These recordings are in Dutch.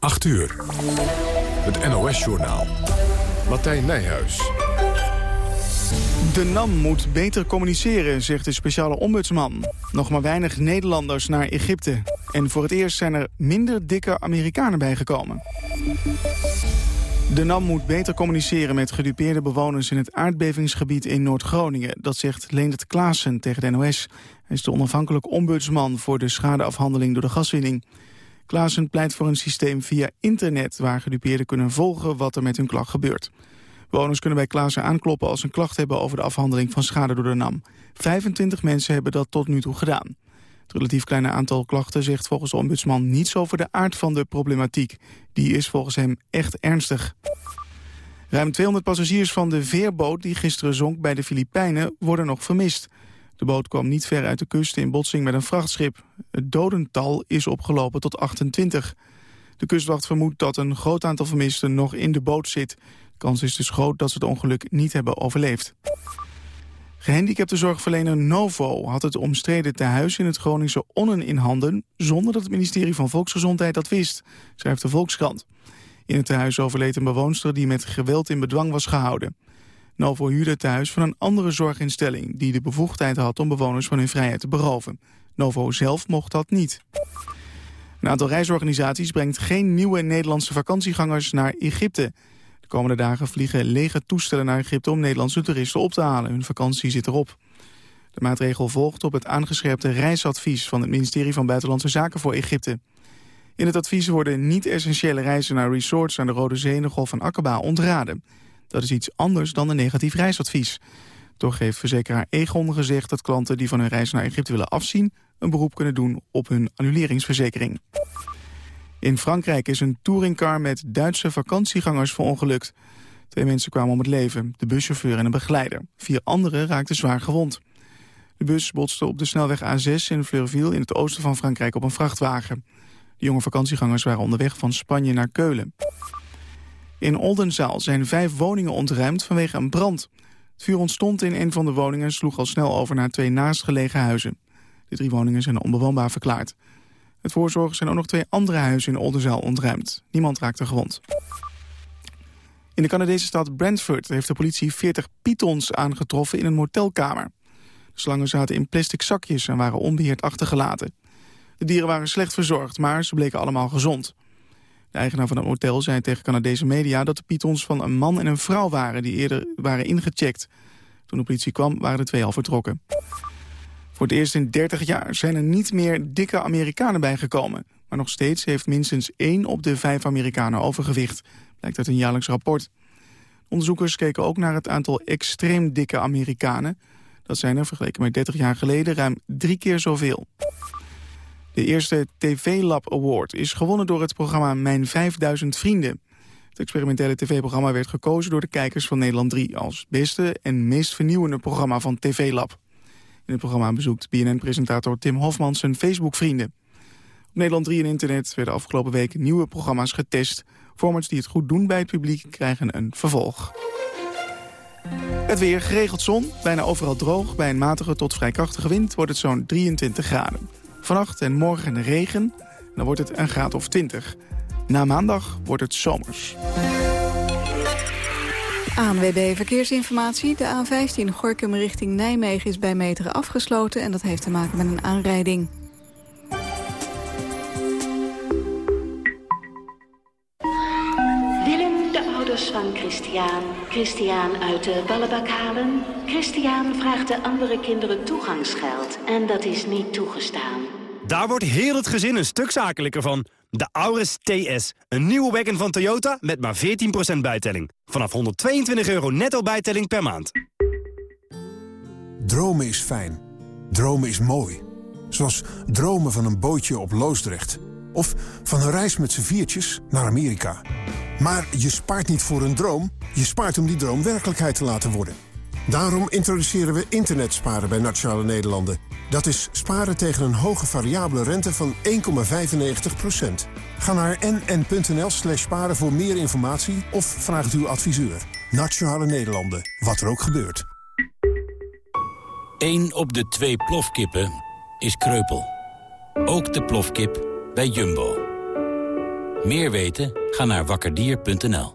8 uur. Het NOS-journaal. Martijn Nijhuis. De NAM moet beter communiceren, zegt de speciale ombudsman. Nog maar weinig Nederlanders naar Egypte. En voor het eerst zijn er minder dikke Amerikanen bijgekomen. De NAM moet beter communiceren met gedupeerde bewoners in het aardbevingsgebied in Noord-Groningen. Dat zegt Leendert Klaassen tegen de NOS. Hij is de onafhankelijk ombudsman voor de schadeafhandeling door de gaswinning. Klaassen pleit voor een systeem via internet waar gedupeerden kunnen volgen wat er met hun klacht gebeurt. Bewoners kunnen bij Klaassen aankloppen als ze een klacht hebben over de afhandeling van schade door de NAM. 25 mensen hebben dat tot nu toe gedaan. Het relatief kleine aantal klachten zegt volgens de ombudsman niets over de aard van de problematiek. Die is volgens hem echt ernstig. Ruim 200 passagiers van de veerboot die gisteren zonk bij de Filipijnen worden nog vermist. De boot kwam niet ver uit de kust in botsing met een vrachtschip. Het dodental is opgelopen tot 28. De kustwacht vermoedt dat een groot aantal vermisten nog in de boot zit. De kans is dus groot dat ze het ongeluk niet hebben overleefd. Gehandicapte zorgverlener Novo had het omstreden tehuis in het Groningse Onnen in handen... zonder dat het ministerie van Volksgezondheid dat wist, schrijft de Volkskrant. In het tehuis overleed een bewoonster die met geweld in bedwang was gehouden. Novo huurde het van een andere zorginstelling... die de bevoegdheid had om bewoners van hun vrijheid te beroven. Novo zelf mocht dat niet. Een aantal reisorganisaties brengt geen nieuwe Nederlandse vakantiegangers naar Egypte. De komende dagen vliegen lege toestellen naar Egypte om Nederlandse toeristen op te halen. Hun vakantie zit erop. De maatregel volgt op het aangescherpte reisadvies van het ministerie van Buitenlandse Zaken voor Egypte. In het advies worden niet-essentiële reizen naar resorts aan de Rode Zee en de Golf van Aqaba ontraden. Dat is iets anders dan een negatief reisadvies. Toch heeft verzekeraar Egon gezegd dat klanten die van hun reis naar Egypte willen afzien... een beroep kunnen doen op hun annuleringsverzekering. In Frankrijk is een touringcar met Duitse vakantiegangers verongelukt. Twee mensen kwamen om het leven, de buschauffeur en een begeleider. Vier anderen raakten zwaar gewond. De bus botste op de snelweg A6 in Fleurville in het oosten van Frankrijk op een vrachtwagen. De jonge vakantiegangers waren onderweg van Spanje naar Keulen. In Oldenzaal zijn vijf woningen ontruimd vanwege een brand. Het vuur ontstond in een van de woningen en sloeg al snel over naar twee naastgelegen huizen. De drie woningen zijn onbewoonbaar verklaard. Het voorzorg zijn ook nog twee andere huizen in Oldenzaal ontruimd. Niemand raakte gewond. In de Canadese stad Brantford heeft de politie 40 pythons aangetroffen in een motelkamer. De slangen zaten in plastic zakjes en waren onbeheerd achtergelaten. De dieren waren slecht verzorgd, maar ze bleken allemaal gezond. De eigenaar van het motel zei tegen Canadese media dat de pythons van een man en een vrouw waren die eerder waren ingecheckt. Toen de politie kwam waren de twee al vertrokken. Voor het eerst in 30 jaar zijn er niet meer dikke Amerikanen bijgekomen. Maar nog steeds heeft minstens één op de vijf Amerikanen overgewicht. Blijkt uit een jaarlijks rapport. Onderzoekers keken ook naar het aantal extreem dikke Amerikanen. Dat zijn er vergeleken met 30 jaar geleden ruim drie keer zoveel. De eerste TV-lab Award is gewonnen door het programma Mijn 5000 Vrienden. Het experimentele tv-programma werd gekozen door de kijkers van Nederland 3... als beste en meest vernieuwende programma van TV-lab. In het programma bezoekt BNN-presentator Tim Hofman zijn Facebook-vrienden. Op Nederland 3 en internet werden afgelopen week nieuwe programma's getest. Formats die het goed doen bij het publiek krijgen een vervolg. Het weer, geregeld zon, bijna overal droog. Bij een matige tot vrij krachtige wind wordt het zo'n 23 graden. Vannacht en morgen regen, dan wordt het een graad of 20. Na maandag wordt het zomers. ANWB Verkeersinformatie. De A15 Gorkum richting Nijmegen is bij meteren afgesloten... en dat heeft te maken met een aanrijding. Willem, de ouders van Christian, Christian uit de ballenbak halen. Christian vraagt de andere kinderen toegangsgeld en dat is niet toegestaan. Daar wordt heel het gezin een stuk zakelijker van. De Auris TS, een nieuwe wagon van Toyota met maar 14% bijtelling. Vanaf 122 euro netto bijtelling per maand. Dromen is fijn. Dromen is mooi. Zoals dromen van een bootje op Loosdrecht. Of van een reis met z'n viertjes naar Amerika. Maar je spaart niet voor een droom. Je spaart om die droom werkelijkheid te laten worden. Daarom introduceren we internetsparen bij Nationale Nederlanden. Dat is sparen tegen een hoge variabele rente van 1,95%. Ga naar nn.nl slash sparen voor meer informatie of vraag het uw adviseur. Nationale Nederlanden, wat er ook gebeurt. Eén op de twee plofkippen is kreupel. Ook de plofkip bij Jumbo. Meer weten? Ga naar wakkerdier.nl.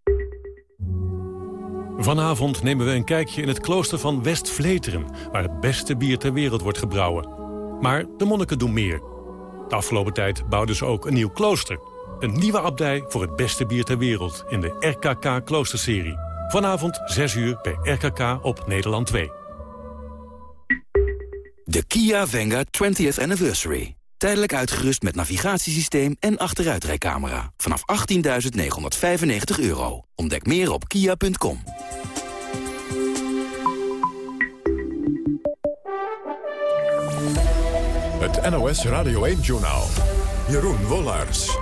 Vanavond nemen we een kijkje in het klooster van West-Vleteren... waar het beste bier ter wereld wordt gebrouwen. Maar de monniken doen meer. De afgelopen tijd bouwden ze ook een nieuw klooster. Een nieuwe abdij voor het beste bier ter wereld... in de RKK Kloosterserie. Vanavond 6 uur bij RKK op Nederland 2. De Kia Venga 20th Anniversary. Tijdelijk uitgerust met navigatiesysteem en achteruitrijcamera. Vanaf 18.995 euro. Ontdek meer op kia.com. Het NOS Radio 1-journaal. Jeroen Wollaars.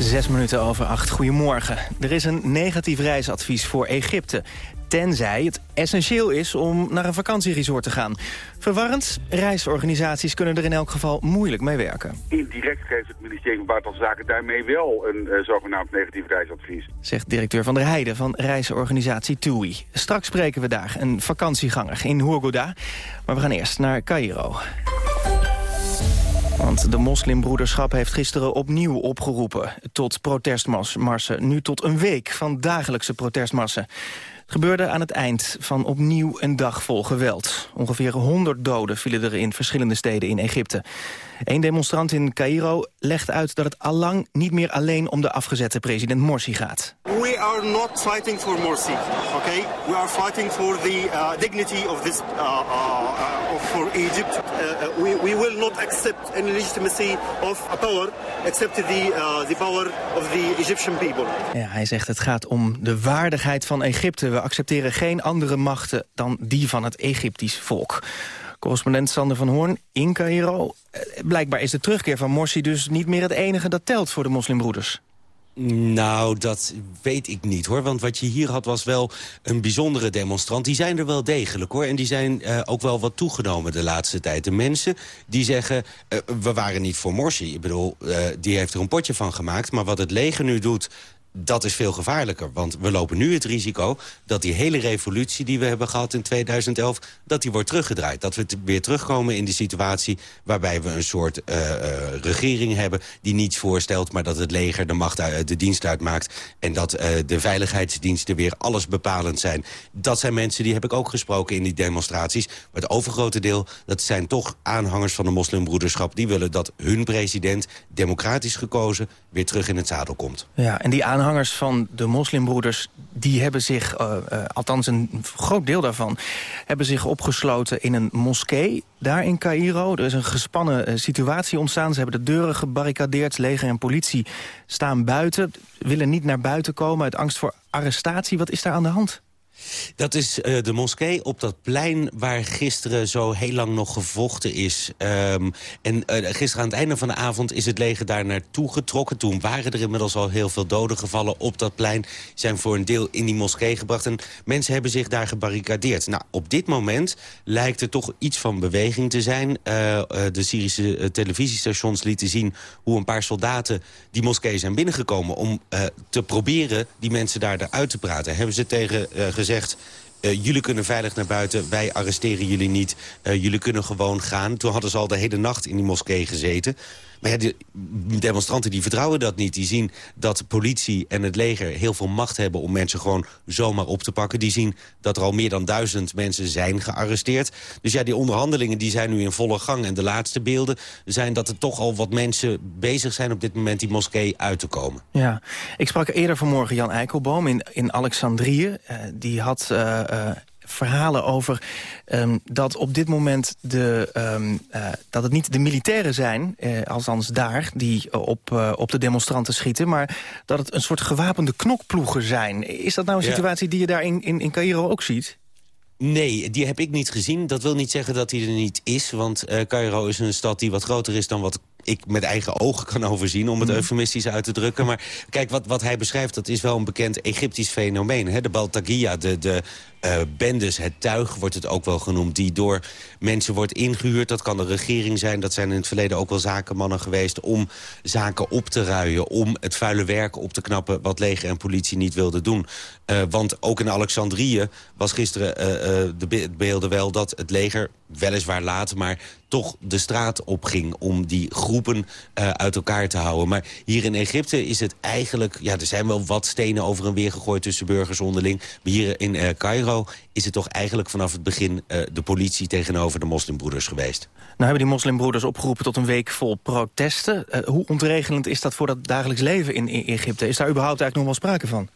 Zes minuten over acht. Goedemorgen. Er is een negatief reisadvies voor Egypte. Tenzij het essentieel is om naar een vakantieresort te gaan. Verwarrend, reisorganisaties kunnen er in elk geval moeilijk mee werken. Indirect geeft het ministerie van Buitenlandse Zaken daarmee wel een uh, zogenaamd negatief reisadvies. Zegt directeur Van der Heijden van reisorganisatie TUI. Straks spreken we daar, een vakantieganger in Hurghada. Maar we gaan eerst naar Cairo. Want de moslimbroederschap heeft gisteren opnieuw opgeroepen tot protestmarsen. Nu tot een week van dagelijkse protestmarsen. Het gebeurde aan het eind van opnieuw een dag vol geweld. Ongeveer 100 doden vielen er in verschillende steden in Egypte. Een demonstrant in Cairo legt uit dat het allang niet meer alleen om de afgezette president Morsi gaat. We are not fighting for Morsi, okay? We are fighting for the uh, dignity of this uh, uh, for Egypt. We, we will not accept any legitimacy of a power except the uh, the power of the Egyptian people. Ja, hij zegt het gaat om de waardigheid van Egypte. We accepteren geen andere machten dan die van het Egyptisch volk. Correspondent Sander van Hoorn in Cairo. Blijkbaar is de terugkeer van Morsi dus niet meer het enige dat telt voor de moslimbroeders. Nou, dat weet ik niet, hoor. Want wat je hier had was wel een bijzondere demonstrant. Die zijn er wel degelijk, hoor. En die zijn uh, ook wel wat toegenomen de laatste tijd. De mensen die zeggen, uh, we waren niet voor Morsi. Ik bedoel, die heeft er een potje van gemaakt. Maar wat het leger nu doet dat is veel gevaarlijker. Want we lopen nu het risico dat die hele revolutie die we hebben gehad in 2011... dat die wordt teruggedraaid. Dat we weer terugkomen in de situatie waarbij we een soort uh, uh, regering hebben... die niets voorstelt, maar dat het leger de macht uit, de dienst uitmaakt... en dat uh, de veiligheidsdiensten weer alles bepalend zijn. Dat zijn mensen, die heb ik ook gesproken in die demonstraties. Maar het overgrote deel, dat zijn toch aanhangers van de moslimbroederschap... die willen dat hun president, democratisch gekozen, weer terug in het zadel komt. Ja, en die aanhangers van de moslimbroeders... die hebben zich, uh, uh, althans een groot deel daarvan... hebben zich opgesloten in een moskee daar in Cairo. Er is een gespannen uh, situatie ontstaan. Ze hebben de deuren gebarricadeerd. Leger en politie staan buiten. Willen niet naar buiten komen uit angst voor arrestatie. Wat is daar aan de hand? Dat is uh, de moskee op dat plein waar gisteren zo heel lang nog gevochten is. Um, en uh, gisteren aan het einde van de avond is het leger daar naartoe getrokken. Toen waren er inmiddels al heel veel doden gevallen op dat plein. Zijn voor een deel in die moskee gebracht. En mensen hebben zich daar gebarricadeerd. Nou, op dit moment lijkt er toch iets van beweging te zijn. Uh, de Syrische televisiestations lieten zien hoe een paar soldaten die moskee zijn binnengekomen... om te proberen die mensen daar eruit te praten. Hebben ze tegen gezegd gezegd... Uh, jullie kunnen veilig naar buiten, wij arresteren jullie niet. Uh, jullie kunnen gewoon gaan. Toen hadden ze al de hele nacht in die moskee gezeten. Maar ja, de demonstranten die vertrouwen dat niet. Die zien dat politie en het leger heel veel macht hebben... om mensen gewoon zomaar op te pakken. Die zien dat er al meer dan duizend mensen zijn gearresteerd. Dus ja, die onderhandelingen die zijn nu in volle gang. En de laatste beelden zijn dat er toch al wat mensen bezig zijn... op dit moment die moskee uit te komen. Ja, ik sprak eerder vanmorgen Jan Eikelboom in, in Alexandrië. Uh, die had uh, uh, verhalen over um, dat op dit moment de, um, uh, dat het niet de militairen zijn, uh, althans daar, die op, uh, op de demonstranten schieten, maar dat het een soort gewapende knokploegen zijn. Is dat nou een situatie ja. die je daar in, in, in Cairo ook ziet? Nee, die heb ik niet gezien. Dat wil niet zeggen dat hij er niet is. Want uh, Cairo is een stad die wat groter is dan wat ik met eigen ogen kan overzien, om het Mhm. eufemistisch uit te drukken. Maar kijk, wat, wat hij beschrijft, dat is wel een bekend Egyptisch fenomeen. Hè? De Baltagia, de, de eh, bendes, het tuig wordt het ook wel genoemd... die door mensen wordt ingehuurd. Dat kan de regering zijn, dat zijn in het verleden ook wel zakenmannen geweest... om zaken op te ruien, om het vuile werk op te knappen... wat leger en politie niet wilden doen. Eh, want ook in Alexandrië was gisteren eh, de be- beelden wel dat het leger... weliswaar laat, maar toch de straat opging om die groepen uit elkaar te houden. Maar hier in Egypte is het eigenlijk... ja, er zijn wel wat stenen over en weer gegooid tussen burgers onderling. Maar hier in eh Is het toch eigenlijk vanaf het begin... eh, de politie tegenover de moslimbroeders geweest. Nou hebben die moslimbroeders opgeroepen tot een week vol protesten. Eh, hoe ontregelend is dat voor dat dagelijks leven in Egypte? Is daar überhaupt eigenlijk nog wel sprake van?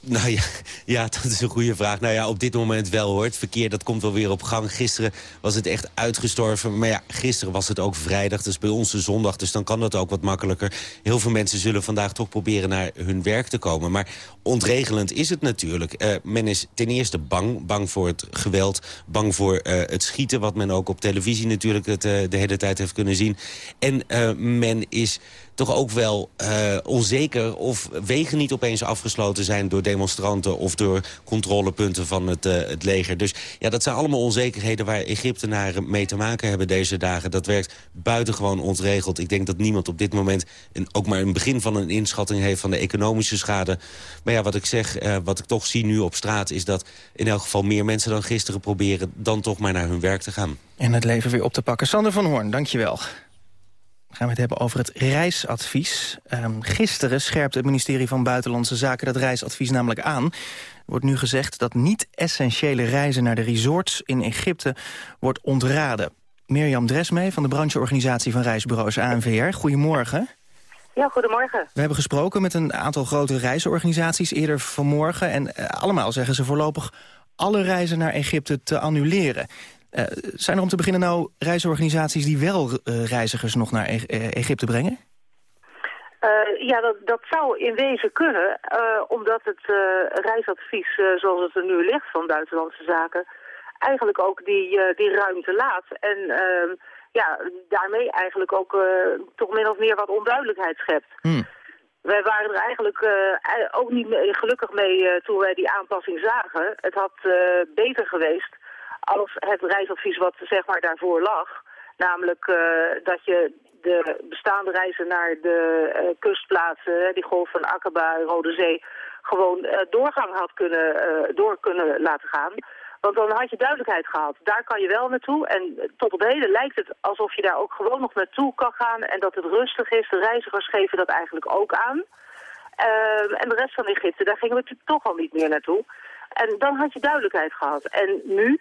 Nou ja, ja, dat is een goede vraag. Nou ja, op dit moment wel hoor. Het verkeer dat komt wel weer op gang. Gisteren was het echt uitgestorven. Maar ja, gisteren was het ook vrijdag. Dus bij ons de zondag. Dus dan kan dat ook wat makkelijker. Heel veel mensen zullen vandaag toch proberen naar hun werk te komen. Maar ontregelend is het natuurlijk. Eh, men is ten eerste bang. Bang voor het geweld. Bang voor eh, het schieten. Wat men ook op televisie natuurlijk het, eh, de hele tijd heeft kunnen zien. En men is toch ook wel eh, onzeker of wegen niet opeens afgesloten zijn... door demonstranten of door controlepunten van het, eh, het leger. Dus ja, dat zijn allemaal onzekerheden waar Egyptenaren mee te maken hebben deze dagen. Dat werkt buitengewoon ontregeld. Ik denk dat niemand op dit moment een, ook maar een begin van een inschatting heeft... van de economische schade. Maar ja, wat ik zeg, eh, wat ik toch zie nu op straat... is dat in elk geval meer mensen dan gisteren proberen... dan toch maar naar hun werk te gaan. En het leven weer op te pakken. Sander van Hoorn, dankjewel. Gaan we het hebben over het reisadvies. Ehm, gisteren scherpte het ministerie van Buitenlandse Zaken dat reisadvies namelijk aan. Er wordt nu gezegd dat niet-essentiële reizen naar de resorts in Egypte wordt ontraden. Mirjam Dresmee van de brancheorganisatie van reisbureaus ANVR. Goedemorgen. Ja, goedemorgen. We hebben gesproken met een aantal grote reisorganisaties eerder vanmorgen... en eh, allemaal zeggen ze voorlopig alle reizen naar Egypte te annuleren. Eh, zijn er om te beginnen nou reisorganisaties die wel eh, reizigers nog naar E- eh, Egypte brengen? Eh, ja, dat, dat zou in wezen kunnen, omdat het reisadvies zoals het er nu ligt van Buitenlandse Zaken eigenlijk ook die, die ruimte laat. En ehm, ja, daarmee eigenlijk ook toch min of meer wat onduidelijkheid schept. Wij waren er eigenlijk ei- ook niet mee- gelukkig mee toen wij die aanpassing zagen. Het had beter geweest als het reisadvies wat zeg maar daarvoor lag. Namelijk eh, dat je de bestaande reizen naar de eh, kustplaatsen, die golf van Aqaba, Rode Zee, gewoon eh, doorgang had kunnen, door kunnen laten gaan. Want dan had je duidelijkheid gehad. Daar kan je wel naartoe. En tot op heden lijkt het alsof je daar ook gewoon nog naartoe kan gaan. En dat het rustig is. De reizigers geven dat eigenlijk ook aan. Ehm, en de rest van Egypte, daar gingen we toch al niet meer naartoe. En dan had je duidelijkheid gehad. En nu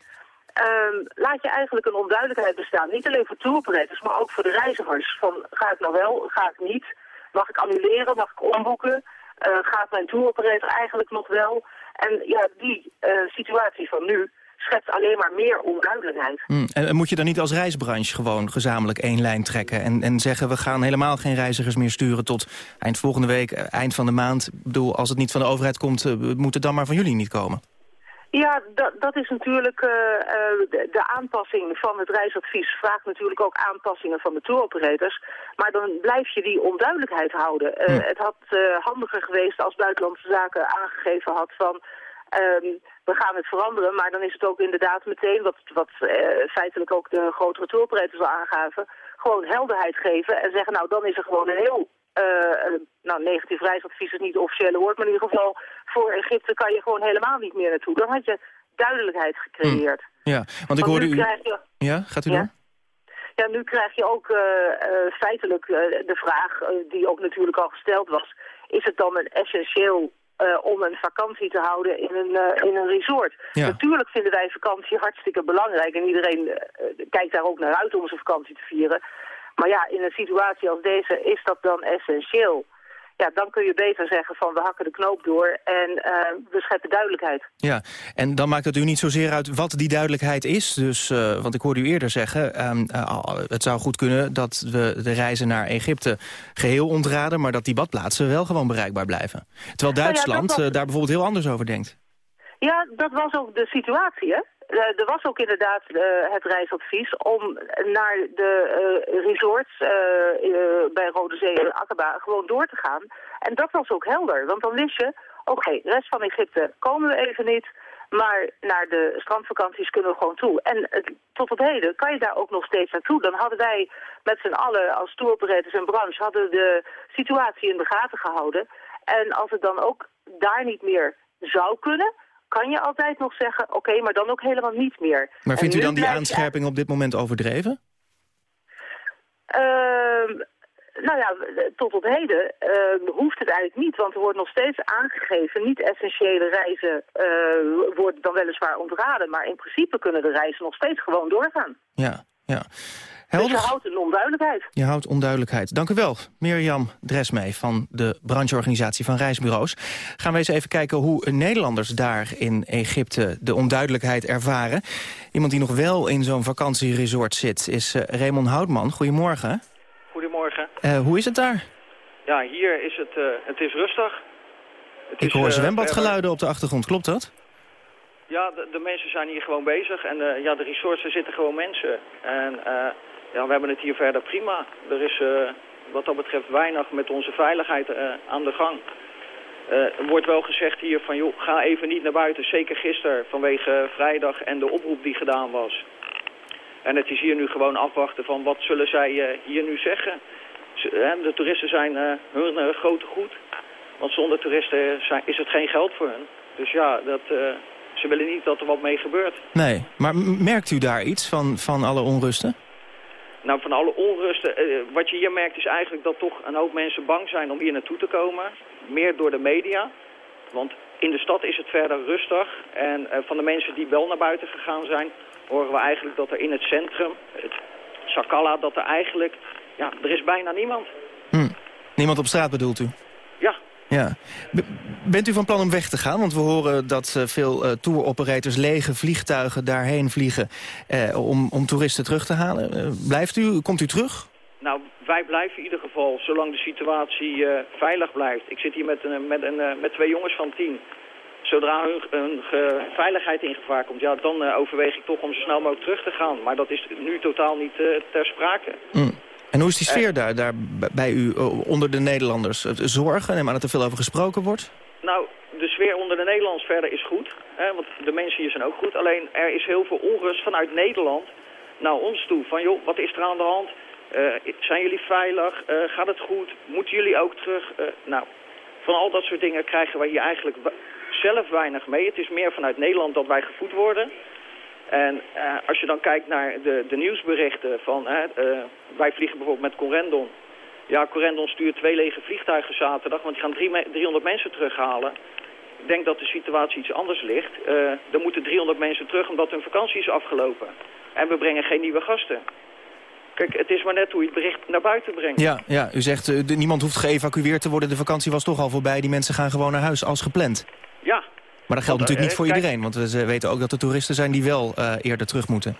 ehm, laat je eigenlijk een onduidelijkheid bestaan. Niet alleen voor touroperators, maar ook voor de reizigers. Van ga ik nou wel, ga ik niet? Mag ik annuleren? Mag ik omboeken? Eh, gaat mijn touroperator eigenlijk nog wel? En ja, die eh, situatie van nu schept alleen maar meer onduidelijkheid. Hm, En, moet je dan niet als reisbranche gewoon gezamenlijk één lijn trekken... en, en zeggen we gaan helemaal geen reizigers meer sturen tot eind volgende week, eh, eind van de maand? Ik bedoel, als het niet van de overheid komt, moet het dan maar van jullie niet komen? Ja, dat, dat is natuurlijk eh, eh, de, de aanpassing van het reisadvies vraagt natuurlijk ook aanpassingen van de touroperators. Maar dan blijf je die onduidelijkheid houden. Eh, Het had handiger geweest als Buitenlandse Zaken aangegeven had van ehm, we gaan het veranderen. Maar dan is het ook inderdaad meteen, wat, wat feitelijk ook de grotere touroperators al aangaven, gewoon helderheid geven en zeggen nou dan is er gewoon een heel nou, negatief reisadvies is niet het officiële woord, maar in ieder geval voor Egypte kan je gewoon helemaal niet meer naartoe. Dan had je duidelijkheid gecreëerd. Ja, want ik hoorde u... Je, Ja, gaat u Ja? door? ja, nu krijg je ook eh, eh, feitelijk eh, de vraag, eh, die ook natuurlijk al gesteld was, is het dan een essentieel eh, om een vakantie te houden in een, eh, in een resort? Ja. Natuurlijk vinden wij vakantie hartstikke belangrijk en iedereen eh, kijkt daar ook naar uit om zijn vakantie te vieren. Maar ja, in een situatie als deze is dat dan essentieel. Ja, dan kun je beter zeggen van we hakken de knoop door en eh, we scheppen duidelijkheid. Ja, en dan maakt het u niet zozeer uit wat die duidelijkheid is. Dus, eh, want ik hoorde u eerder zeggen, ehm, eh, het zou goed kunnen dat we de reizen naar Egypte geheel ontraden, maar dat die badplaatsen wel gewoon bereikbaar blijven. Terwijl Nou ja, Duitsland was- daar bijvoorbeeld heel anders over denkt. Ja, dat was ook de situatie, hè? Er was ook inderdaad het reisadvies om naar de resorts bij Rode Zee en Akaba gewoon door te gaan. En dat was ook helder, want dan wist je, oké, de rest van Egypte komen we even niet... Maar naar de strandvakanties kunnen we gewoon toe. En tot op heden kan je daar ook nog steeds naartoe. Dan hadden wij met z'n allen als touroperators en branche... hadden de situatie in de gaten gehouden. En als het dan ook daar niet meer zou kunnen kan je altijd nog zeggen, oké, maar dan ook helemaal niet meer. Maar vindt u dan die aanscherping op dit moment overdreven? Uh, nou ja, tot op heden uh, hoeft het eigenlijk niet, want er wordt nog steeds aangegeven, niet-essentiële reizen uh, worden dan weliswaar ontraden, maar in principe kunnen de reizen nog steeds gewoon doorgaan. Ja, ja. Helder. Dus je houdt een onduidelijkheid. Je houdt onduidelijkheid. Dank u wel, Mirjam Dresmee van de brancheorganisatie van reisbureaus. Gaan we eens even kijken hoe Nederlanders daar in Egypte de onduidelijkheid ervaren. Iemand die nog wel in zo'n vakantieresort zit is uh, Raymond Houtman. Goedemorgen. Goedemorgen. Uh, hoe is het daar? Ja, hier is het, uh, het is rustig. Het Ik hoor zwembadgeluiden op de achtergrond, klopt dat? Ja, de, de, mensen zijn hier gewoon bezig en uh, ja, de resorts, er zitten gewoon mensen. En uh, ja, we hebben het hier verder prima. Er is uh, wat dat betreft weinig met onze veiligheid aan de gang. er wordt wel gezegd hier van, joh, ga even niet naar buiten. Zeker gisteren vanwege vrijdag en de oproep die gedaan was. En het is hier nu gewoon afwachten van wat zullen zij hier nu zeggen. De toeristen zijn hun grote goed. Want zonder toeristen is het geen geld voor hen. Dus ja, dat, ze willen niet dat er wat mee gebeurt. Nee, maar merkt u daar iets van, van alle onrusten? Nou, van alle onrusten, eh, wat je hier merkt is eigenlijk dat toch een hoop mensen bang zijn om hier naartoe te komen. Meer door de media. Want in de stad is het verder rustig. En eh, van de mensen die wel naar buiten gegaan zijn, horen we eigenlijk dat er in het centrum, het Sakala, dat er eigenlijk, ja, er is bijna niemand. Hm. Niemand op straat bedoelt u? Ja, bent u van plan om weg te gaan? Want we horen dat uh, veel uh, tour-operators lege vliegtuigen daarheen vliegen... Uh, om, om toeristen terug te halen. blijft u? Komt u terug? Nou, wij blijven in ieder geval, zolang de situatie veilig blijft. Ik zit hier met, een, met, een, met twee jongens van tien. Zodra hun, hun veiligheid in gevaar komt, ja, dan overweeg ik toch om zo snel mogelijk terug te gaan. Maar dat is nu totaal niet ter sprake. Mm. En hoe is die sfeer daar, daar bij u eh, onder de Nederlanders? Zorgen, neem aan dat er veel over gesproken wordt? Nou, de sfeer onder de Nederlanders verder is goed. Hè, want de mensen hier zijn ook goed. Alleen er is heel veel onrust vanuit Nederland naar ons toe. Van joh, wat is er aan de hand? Uh, zijn jullie veilig? Uh, gaat het goed? Moeten jullie ook terug? Uh, nou, van al dat soort dingen krijgen wij hier eigenlijk zelf weinig mee. Het is meer vanuit Nederland dat wij gevoed worden. En uh, als je dan kijkt naar de, de nieuwsberichten van... Uh, wij vliegen bijvoorbeeld met Corendon. Ja, Corendon stuurt twee lege vliegtuigen zaterdag... want die gaan drie, 300 mensen terughalen. Ik denk dat de situatie iets anders ligt. Uh, er moeten 300 mensen terug omdat hun vakantie is afgelopen. En we brengen geen nieuwe gasten. Kijk, het is maar net hoe je het bericht naar buiten brengt. Ja, ja u zegt, uh, niemand hoeft geëvacueerd te worden. De vakantie was toch al voorbij. Die mensen gaan gewoon naar huis als gepland. Ja, maar dat geldt natuurlijk niet voor iedereen, want we weten ook dat er toeristen zijn die wel uh, eerder terug moeten.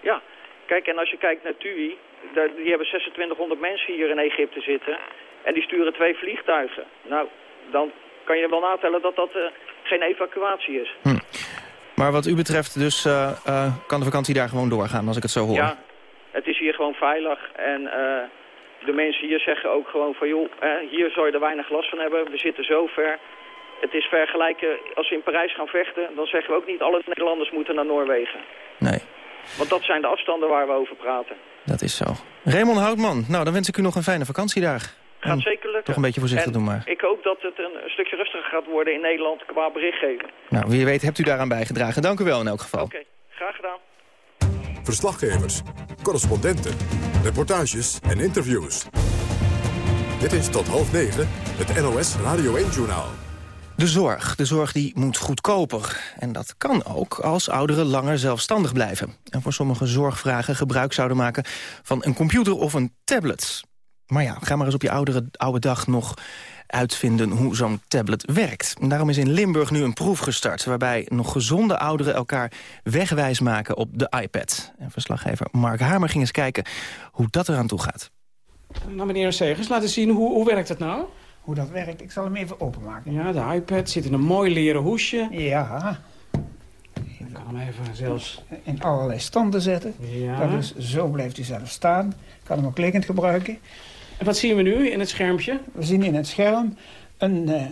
Ja, kijk, en als je kijkt naar TUI, die hebben 2600 mensen hier in Egypte zitten en die sturen twee vliegtuigen. Nou, dan kan je wel natellen dat dat uh, geen evacuatie is. Hm. Maar wat u betreft dus uh, kan de vakantie daar gewoon doorgaan, als ik het zo hoor? Ja, het is hier gewoon veilig en de mensen hier zeggen ook gewoon van joh, hier zou je er weinig last van hebben. We zitten zo ver het is vergelijken, als we in Parijs gaan vechten... dan zeggen we ook niet alle Nederlanders moeten naar Noorwegen. Nee. Want dat zijn de afstanden waar we over praten. Dat is zo. Raymond Houtman, nou dan wens ik u nog een fijne vakantiedag. Gaat zeker lukken. Toch een beetje voorzichtig doen maar. Ik hoop dat het een, stukje rustiger gaat worden in Nederland qua berichtgeving. Nou, wie weet hebt u daaraan bijgedragen. Dank u wel in elk geval. Oké, graag gedaan. Verslaggevers, correspondenten, reportages en interviews. Dit is tot half negen het NOS Radio 1-journaal. De zorg. De zorg die moet goedkoper. En dat kan ook als ouderen langer zelfstandig blijven. En voor sommige zorgvragen gebruik zouden maken van een computer of een tablet. Maar ja, ga maar eens op je oudere, oude dag nog uitvinden hoe zo'n tablet werkt. Daarom is in Limburg nu een proef gestart... waarbij nog gezonde ouderen elkaar wegwijs maken op de iPad. En verslaggever Mark Hamer ging eens kijken hoe dat eraan toe gaat. Nou, meneer Segers, laten zien hoe, hoe werkt het nou? Hoe dat werkt. Ik zal hem even openmaken. Ja, de iPad zit in een mooi leren hoesje. Ja. Even kan hem even zelfs... In allerlei standen zetten. Ja. Dat is, zo blijft hij zelf staan. Kan hem ook liggend gebruiken. En wat zien we nu in het schermpje? We zien in het scherm een, uh,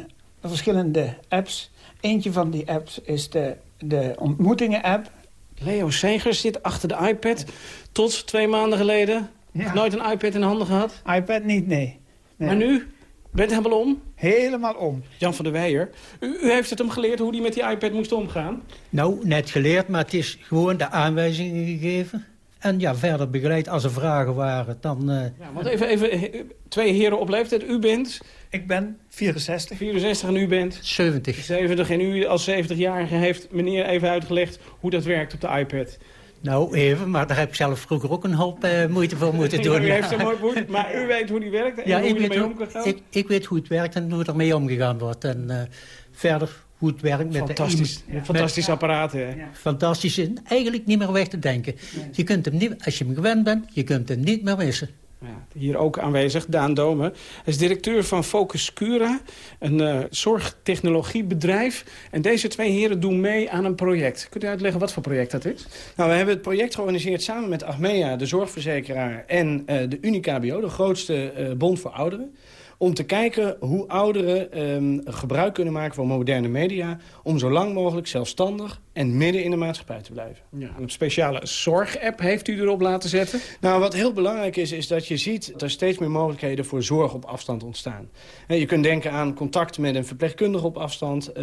verschillende apps. Eentje van die apps is de, de ontmoetingen-app. Leo Segers zit achter de iPad tot twee maanden geleden. Ja. Nooit een iPad in handen gehad? iPad niet, nee. nee. Maar nu? Bent helemaal om? Helemaal om. Jan van der Weijer, u, u, heeft het hem geleerd hoe hij met die iPad moest omgaan? Nou, net geleerd, maar het is gewoon de aanwijzingen gegeven. En ja, verder begeleid als er vragen waren, dan... Uh... Ja, want even, even, twee heren op leeftijd. U bent? Ik ben 64. 64 en u bent? 70. 70 en u als 70-jarige heeft meneer even uitgelegd hoe dat werkt op de iPad. Nou, even, maar daar heb ik zelf vroeger ook een hoop uh, moeite voor moeten doen. u heeft hem ook moeite, maar u weet hoe die werkt en ja, hoe ik weet ermee hoe, omgegaan? Ik, ik weet hoe het werkt en hoe ermee omgegaan wordt. En uh, verder hoe het werkt met Fantastisch, de... Fantastisch apparaat, hè? Ja. Fantastisch, en eigenlijk niet meer weg te denken. Nee. Je kunt hem niet, als je hem gewend bent, je kunt hem niet meer missen. Ja, hier ook aanwezig, Daan Domen. Hij is directeur van Focus Cura, een uh, zorgtechnologiebedrijf. En deze twee heren doen mee aan een project. Kunt u uitleggen wat voor project dat is? Nou, we hebben het project georganiseerd samen met Achmea, de zorgverzekeraar... en uh, de UniKBO, de grootste uh, bond voor ouderen om te kijken hoe ouderen um, gebruik kunnen maken van moderne media... om zo lang mogelijk zelfstandig en midden in de maatschappij te blijven. Ja, een speciale zorg-app heeft u erop laten zetten? Nou, wat heel belangrijk is, is dat je ziet... dat er steeds meer mogelijkheden voor zorg op afstand ontstaan. He, je kunt denken aan contact met een verpleegkundige op afstand... Uh,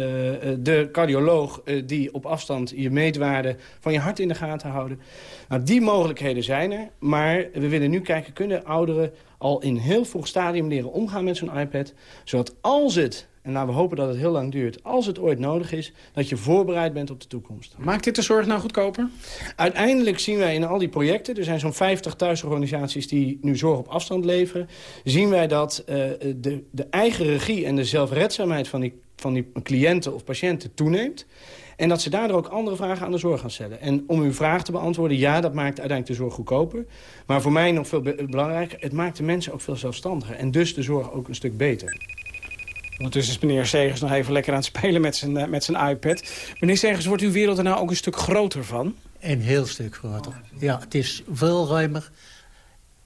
de cardioloog uh, die op afstand je meetwaarde van je hart in de gaten houden. Nou, die mogelijkheden zijn er, maar we willen nu kijken... kunnen ouderen al in heel vroeg stadium leren omgaan met zo'n iPad. Zodat als het, en laten we hopen dat het heel lang duurt... als het ooit nodig is, dat je voorbereid bent op de toekomst. Maakt dit de zorg nou goedkoper? Uiteindelijk zien wij in al die projecten... er zijn zo'n 50 thuisorganisaties die nu zorg op afstand leveren... zien wij dat uh, de, de eigen regie en de zelfredzaamheid van die, van die cliënten of patiënten toeneemt... En dat ze daardoor ook andere vragen aan de zorg gaan stellen. En om uw vraag te beantwoorden, ja, dat maakt uiteindelijk de zorg goedkoper. Maar voor mij nog veel be belangrijker, het maakt de mensen ook veel zelfstandiger. En dus de zorg ook een stuk beter. Ondertussen is meneer Segers nog even lekker aan het spelen met zijn, uh, met zijn iPad. Meneer Segers, wordt uw wereld er nou ook een stuk groter van? Een heel stuk groter. Ja, het is veel ruimer.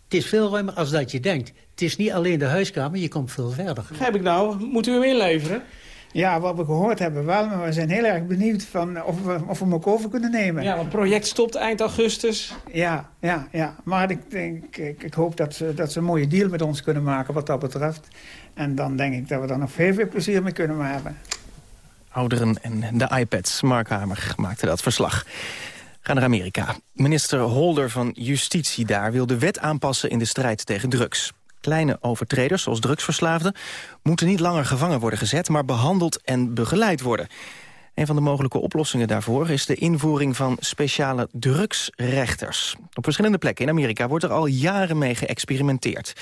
Het is veel ruimer als dat je denkt. Het is niet alleen de huiskamer, je komt veel verder. Begrijp ik nou? Moet u hem inleveren? Ja, wat we gehoord hebben wel, maar we zijn heel erg benieuwd van of, we, of we hem ook over kunnen nemen. Ja, want het project stopt eind augustus. Ja, ja, ja. maar ik, denk, ik, ik hoop dat ze, dat ze een mooie deal met ons kunnen maken wat dat betreft. En dan denk ik dat we er nog veel, veel plezier mee kunnen hebben. Ouderen en de iPads. Mark Hamer maakte dat verslag. Ga naar Amerika. Minister Holder van Justitie daar wil de wet aanpassen in de strijd tegen drugs. Kleine overtreders, zoals drugsverslaafden, moeten niet langer gevangen worden gezet, maar behandeld en begeleid worden. Een van de mogelijke oplossingen daarvoor is de invoering van speciale drugsrechters. Op verschillende plekken in Amerika wordt er al jaren mee geëxperimenteerd.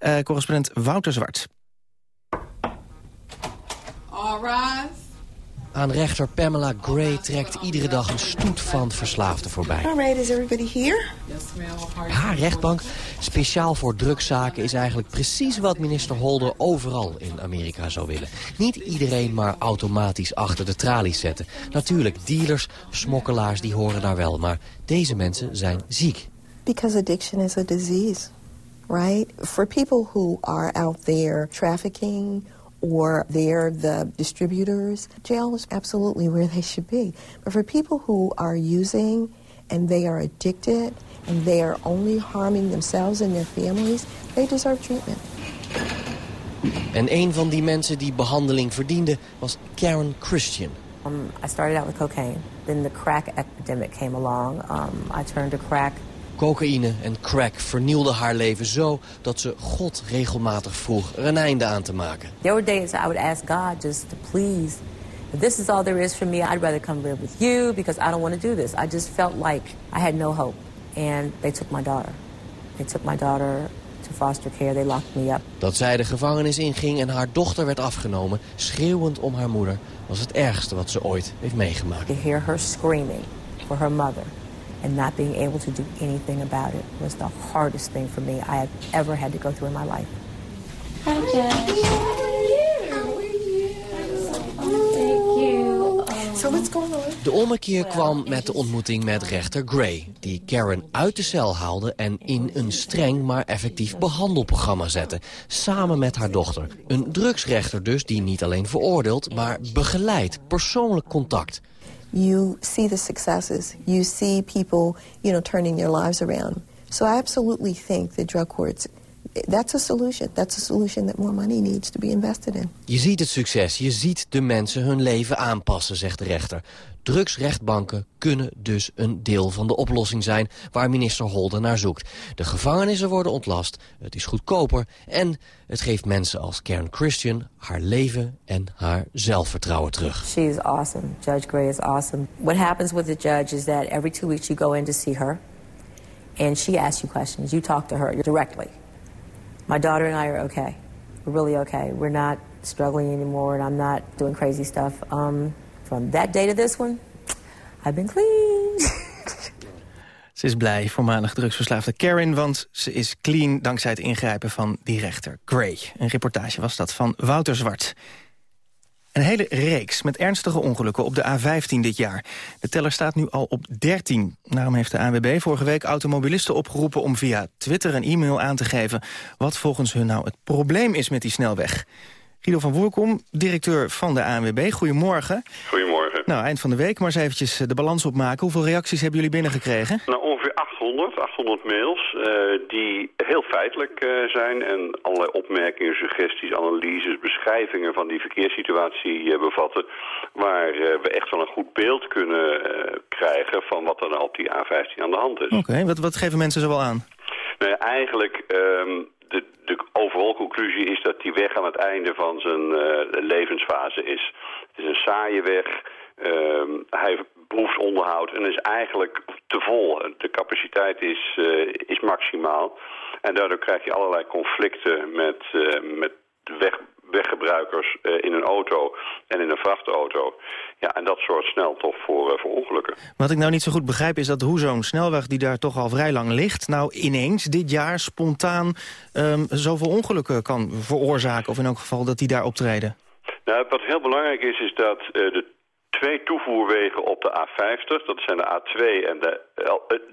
Uh, correspondent Wouter Zwart. All. Aan rechter Pamela Gray trekt iedere dag een stoet van verslaafden voorbij. Alright, is everybody here? Haar rechtbank, speciaal voor drugszaken, is eigenlijk precies wat minister Holder overal in Amerika zou willen. Niet iedereen maar automatisch achter de tralies zetten. Natuurlijk, dealers, smokkelaars, die horen daar wel, maar deze mensen zijn ziek. Because addiction is a disease, right? For people who are out there trafficking or they're the distributors, jail is absolutely where they should be. But for people who are using and they are addicted and they are only harming themselves and their families, they deserve treatment. En een van die mensen die behandeling verdiende was Karen Christian. Um, I started out with cocaine. Then the crack epidemic came along. Um, I turned to crack Cocaïne en crack vernielden haar leven zo dat ze God regelmatig vroeg er een einde aan te maken. There were days I would ask God just to please, if this is all there is for me, I'd rather come live with you because I don't want to do this. I just felt like I had no hope. And they took my daughter. They took my daughter to foster care. They locked me up. Dat zij de gevangenis inging en haar dochter werd afgenomen, schreeuwend om haar moeder, was het ergste wat ze ooit heeft meegemaakt. To hear her screaming for her mother and not being able to do anything about it was the hardest thing for me I have ever had to go through in my life. Hi, Jess. So So what's going on? De ommekeer kwam met de ontmoeting met rechter Gray... die Karen uit de cel haalde en in een streng maar effectief behandelprogramma zette... samen met haar dochter. Een drugsrechter dus die niet alleen veroordeelt, maar begeleidt. Persoonlijk contact. You see the successes. You see people, you know, turning their lives around. So I absolutely think the drug courts that's a solution. That's a solution that more money needs to be invested in. Je ziet het succes, je ziet de mensen hun leven aanpassen, zegt de rechter. Drugsrechtbanken kunnen dus een deel van de oplossing zijn waar minister Holder naar zoekt. De gevangenissen worden ontlast, het is goedkoper en het geeft mensen als Karen Christian haar leven en haar zelfvertrouwen terug. She is awesome. Judge Gray is awesome. What happens with the judge is that every two weeks you go in to see her and she asks you questions. You talk to her directly. My daughter and I are okay. We're really okay. We're not struggling anymore, and I'm not doing crazy stuff. Um, from that day to this one, I've been clean. Ze is blij, voormalig drugsverslaafde Karen, want ze is clean dankzij het ingrijpen van die rechter Gray. Een reportage was dat van Wouter Zwart. Een hele reeks met ernstige ongelukken op de A15 dit jaar. De teller staat nu al op 13. Daarom heeft de ANWB vorige week automobilisten opgeroepen... om via Twitter en e-mail aan te geven... wat volgens hun nou het probleem is met die snelweg. Guido van Woerkom, directeur van de ANWB. Goedemorgen. Goedemorgen. Nou, eind van de week, maar eens eventjes de balans opmaken. Hoeveel reacties hebben jullie binnengekregen? Nou, ongeveer 800, 800 mails uh, die heel feitelijk uh, zijn... en allerlei opmerkingen, suggesties, analyses, beschrijvingen van die verkeerssituatie uh, bevatten... waar we echt wel een goed beeld kunnen krijgen van wat er nou op die A15 aan de hand is. Oké, okay, wat, wat geven mensen zo wel aan? Nou ja, eigenlijk... Um, de, de overal conclusie is dat die weg aan het einde van zijn uh, levensfase is. Het is een saaie weg. Uh, hij behoeft onderhoud en is eigenlijk te vol. De capaciteit is, uh, is maximaal. En daardoor krijg je allerlei conflicten met, met weg, weggebruikers in een auto en in een vrachtauto. Ja, en dat soort snel toch voor, voor ongelukken. Wat ik nou niet zo goed begrijp is dat hoe zo'n snelweg die daar toch al vrij lang ligt... nou ineens dit jaar spontaan um, zoveel ongelukken kan veroorzaken... of in elk geval dat die daar optreden. Nou, wat heel belangrijk is, is dat uh, de twee toevoerwegen op de A50, dat zijn de A2 en de,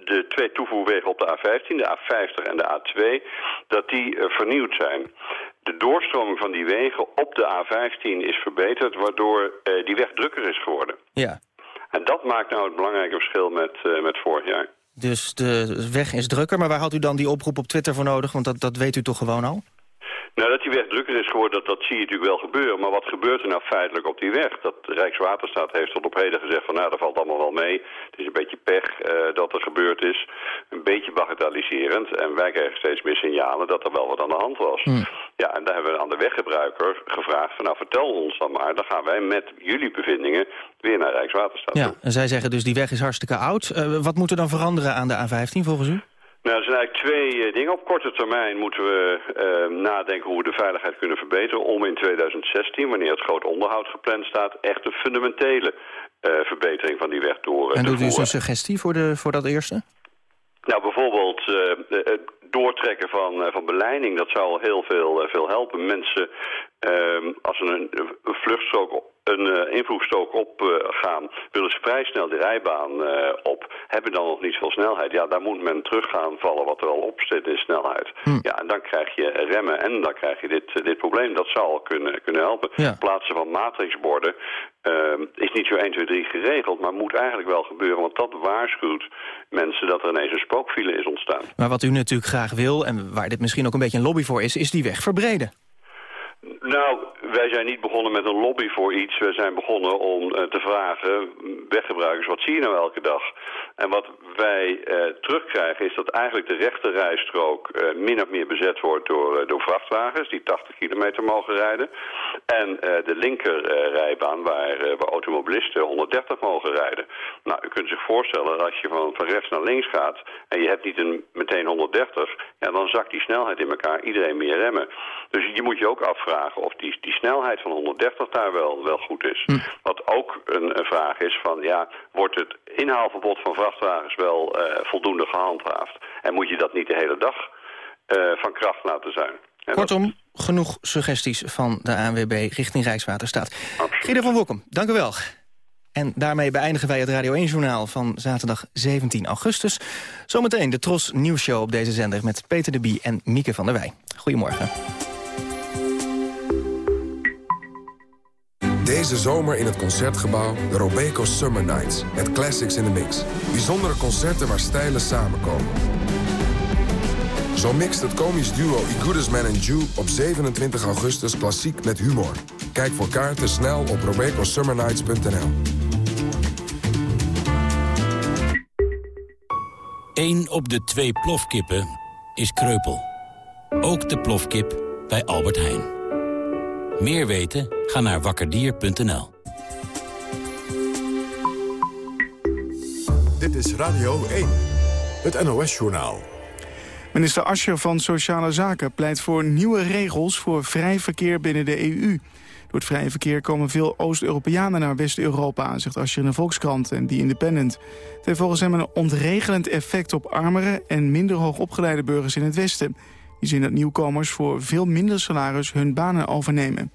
de twee toevoerwegen op de A15, de A50 en de A2, dat die vernieuwd zijn de doorstroming van die wegen op de A15 is verbeterd... waardoor uh, die weg drukker is geworden. Ja. En dat maakt nou het belangrijke verschil met, uh, met vorig jaar. Dus de weg is drukker, maar waar houdt u dan die oproep op Twitter voor nodig? Want dat, dat weet u toch gewoon al? Nou, dat die weg drukker is geworden, dat, dat zie je natuurlijk wel gebeuren. Maar wat gebeurt er nou feitelijk op die weg? Dat Rijkswaterstaat heeft tot op heden gezegd van nou, dat valt allemaal wel mee. Het is een beetje pech uh, dat er gebeurd is. Een beetje bagatelliserend. En wij krijgen steeds meer signalen dat er wel wat aan de hand was. Hmm. Ja, en daar hebben we aan de weggebruiker gevraagd van nou, vertel ons dan maar. Dan gaan wij met jullie bevindingen weer naar Rijkswaterstaat ja, toe. En zij zeggen dus die weg is hartstikke oud. Uh, wat moet er dan veranderen aan de A15 volgens u? Nou, er zijn eigenlijk twee uh, dingen. Op korte termijn moeten we uh, nadenken hoe we de veiligheid kunnen verbeteren... om in 2016, wanneer het groot onderhoud gepland staat... echt een fundamentele uh, verbetering van die weg door En doet u eens een suggestie voor, de, voor dat eerste? Nou, bijvoorbeeld het doortrekken van, van beleiding, dat zou heel veel, veel helpen. Mensen, als ze een, een vluchtstrook een uh, invoegstrook opgaan, uh, willen ze vrij snel de rijbaan uh, op, hebben dan nog niet veel snelheid. Ja, daar moet men terug gaan vallen wat er al op zit in snelheid. Hm. Ja, en dan krijg je remmen en dan krijg je dit, dit probleem. Dat zou al kunnen, kunnen helpen. Ja. Plaatsen van matrixborden is niet zo 1, 2, 3 geregeld, maar moet eigenlijk wel gebeuren, want dat waarschuwt mensen dat er ineens een spookfile is ontstaan. Maar wat u natuurlijk graag wil, en waar dit misschien ook een beetje een lobby voor is, is die weg verbreden. Nou, wij zijn niet begonnen met een lobby voor iets. We zijn begonnen om uh, te vragen, weggebruikers, wat zie je nou elke dag? En wat wij uh, terugkrijgen is dat eigenlijk de rechterrijstrook uh, min of meer bezet wordt door, door vrachtwagens... die 80 kilometer mogen rijden. En de linkerrijbaan waar, waar automobilisten 130 mogen rijden. Nou, u kunt zich voorstellen dat als je van, van rechts naar links gaat... en je hebt niet een, meteen 130, ja, dan zakt die snelheid in elkaar. Iedereen meer remmen. Dus je moet je ook afvragen of die, die snelheid van 130 daar wel, wel goed is. Hm. Wat ook een, een, vraag is van, ja, wordt het inhaalverbod van vrachtwagens wel uh, voldoende gehandhaafd? En moet je dat niet de hele dag uh, van kracht laten zijn? En Kortom, dat... genoeg suggesties van de ANWB richting Rijkswaterstaat. Guido van Woekom, dank u wel. En daarmee beëindigen wij het Radio 1-journaal van zaterdag 17 augustus. Zometeen de Tros Nieuwsshow op deze zender met Peter de Bie en Mieke van der Wij. Goedemorgen. Deze zomer in het Concertgebouw de Robeco Summer Nights. Met classics in the mix. Bijzondere concerten waar stijlen samenkomen. Zo mixt het komisch duo I Goodest Man and Jew op 27 augustus klassiek met humor. Kijk voor kaarten snel op robecosummernights.nl. 1 op de twee plofkippen is kreupel. Ook de plofkip bij Albert Heijn. Meer weten? Ga naar wakkerdier.nl. Dit is Radio 1, het NOS-journaal. Minister Ascher van Sociale Zaken pleit voor nieuwe regels voor vrij verkeer binnen de EU. Door het vrije verkeer komen veel Oost-Europeanen naar West-Europa, zegt Ascher in de Volkskrant en The Independent. Het heeft volgens hem een ontregelend effect op armere en minder hoogopgeleide burgers in het Westen. Die zien dat nieuwkomers voor veel minder salaris hun banen overnemen.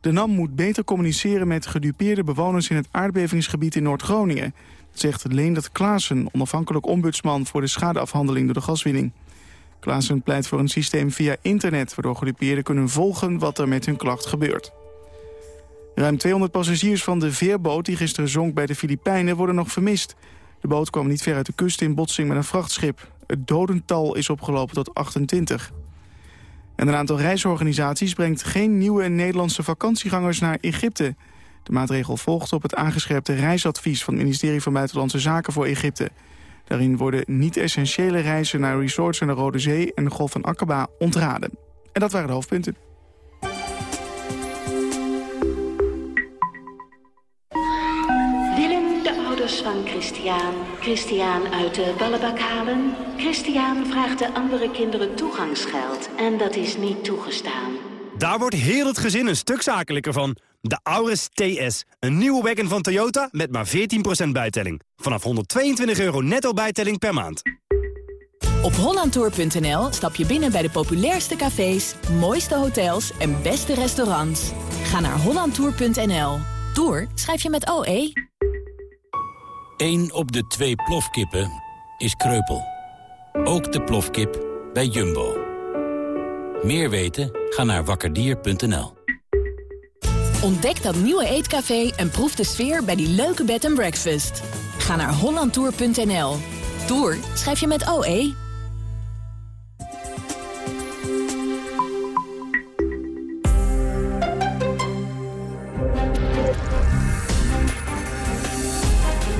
De NAM moet beter communiceren met gedupeerde bewoners in het aardbevingsgebied in Noord-Groningen. Zegt Leendert Klaassen, onafhankelijk ombudsman voor de schadeafhandeling door de gaswinning. Klaassen pleit voor een systeem via internet... waardoor gedupeerden kunnen volgen wat er met hun klacht gebeurt. Ruim 200 passagiers van de veerboot die gisteren zonk bij de Filipijnen worden nog vermist. De boot kwam niet ver uit de kust in botsing met een vrachtschip. Het dodental is opgelopen tot 28. En een aantal reisorganisaties brengt geen nieuwe Nederlandse vakantiegangers naar Egypte. De maatregel volgt op het aangescherpte reisadvies van het ministerie van Buitenlandse Zaken voor Egypte. Daarin worden niet-essentiële reizen naar resorts aan de Rode Zee en de Golf van Aqaba ontraden. En dat waren de hoofdpunten. Ouders van Christian, Christian uit de ballenbak halen. Christian vraagt de andere kinderen toegangsgeld en dat is niet toegestaan. Daar wordt heel het gezin een stuk zakelijker van. De Auris TS, een nieuwe wagon van Toyota met maar 14% bijtelling. Vanaf 122 euro netto bijtelling per maand. Op hollandtour.nl stap je binnen bij de populairste cafés, mooiste hotels en beste restaurants. Ga naar hollandtour.nl. Tour schrijf je met OE. 1 op de twee plofkippen is kreupel. Ook de plofkip bij Jumbo. Meer weten? Ga naar wakkerdier.nl. Ontdek dat nieuwe eetcafé en proef de sfeer bij die leuke bed and breakfast. Ga naar hollandtour.nl. Tour schrijf je met OE.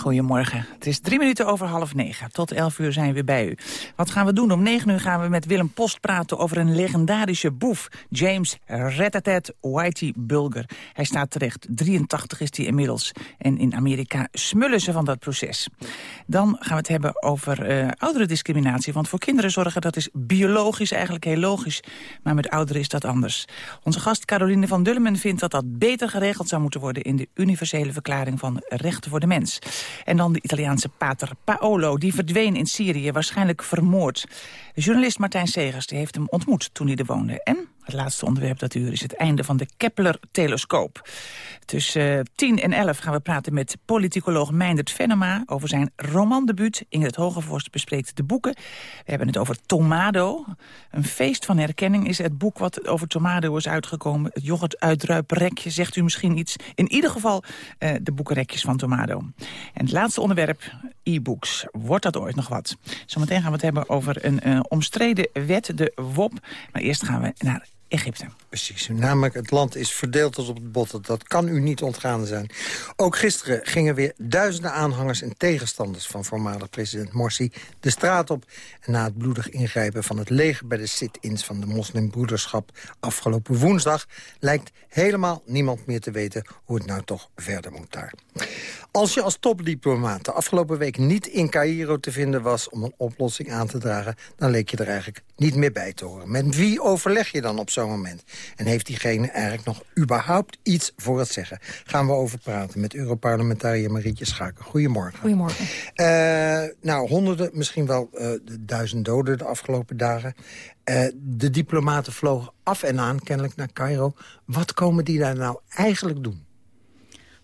Goedemorgen. Het is drie minuten over half negen. Tot elf uur zijn we bij u. Wat gaan we doen? Om negen uur gaan we met Willem Post praten over een legendarische boef. James Retatet Whitey Bulger. Hij staat terecht. 83 is hij inmiddels. En in Amerika smullen ze van dat proces. Dan gaan we het hebben over uh, ouderendiscriminatie. Want voor kinderen zorgen, dat is biologisch eigenlijk heel logisch. Maar met ouderen is dat anders. Onze gast Caroline van Dullemen vindt dat dat beter geregeld zou moeten worden... in de universele verklaring van rechten voor de mens. En dan de Italiaanse pater Paolo, die verdween in Syrië, waarschijnlijk vermoord. Journalist Martijn Segers die heeft hem ontmoet toen hij er woonde. En het laatste onderwerp dat uur is het einde van de Kepler-telescoop. Tussen uh, 10 en 11 gaan we praten met politicoloog Meindert Venema... over zijn romandebuut. Ingrid Hogevorst bespreekt de boeken. We hebben het over Tomado. Een feest van herkenning is het boek wat over Tomado is uitgekomen. Het yoghurtuitruiprekje, zegt u misschien iets. In ieder geval uh, de boekenrekjes van Tomado. En het laatste onderwerp, e-books. Wordt dat ooit nog wat? Zometeen gaan we het hebben over een uh, omstreden wet, de WOP. Maar eerst gaan we naar Egypte. Precies, namelijk het land is verdeeld tot op het bot. Dat kan u niet ontgaan zijn. Ook gisteren gingen weer duizenden aanhangers en tegenstanders... van voormalig president Morsi de straat op. En na het bloedig ingrijpen van het leger bij de sit-ins van de moslimbroederschap... afgelopen woensdag lijkt helemaal niemand meer te weten... hoe het nou toch verder moet daar. Als je als topdiplomaat de afgelopen week niet in Cairo te vinden was... om een oplossing aan te dragen, dan leek je er eigenlijk niet meer bij te horen. Met wie overleg je dan op zo'n zo'n moment? En heeft diegene eigenlijk nog überhaupt iets voor het zeggen? Gaan we over praten met Europarlementariër Marietje Schaken. Goedemorgen. Goedemorgen. Uh, nou, honderden, misschien wel uh, duizend doden de afgelopen dagen. Uh, de diplomaten vlogen af en aan, kennelijk naar Cairo. Wat komen die daar nou eigenlijk doen?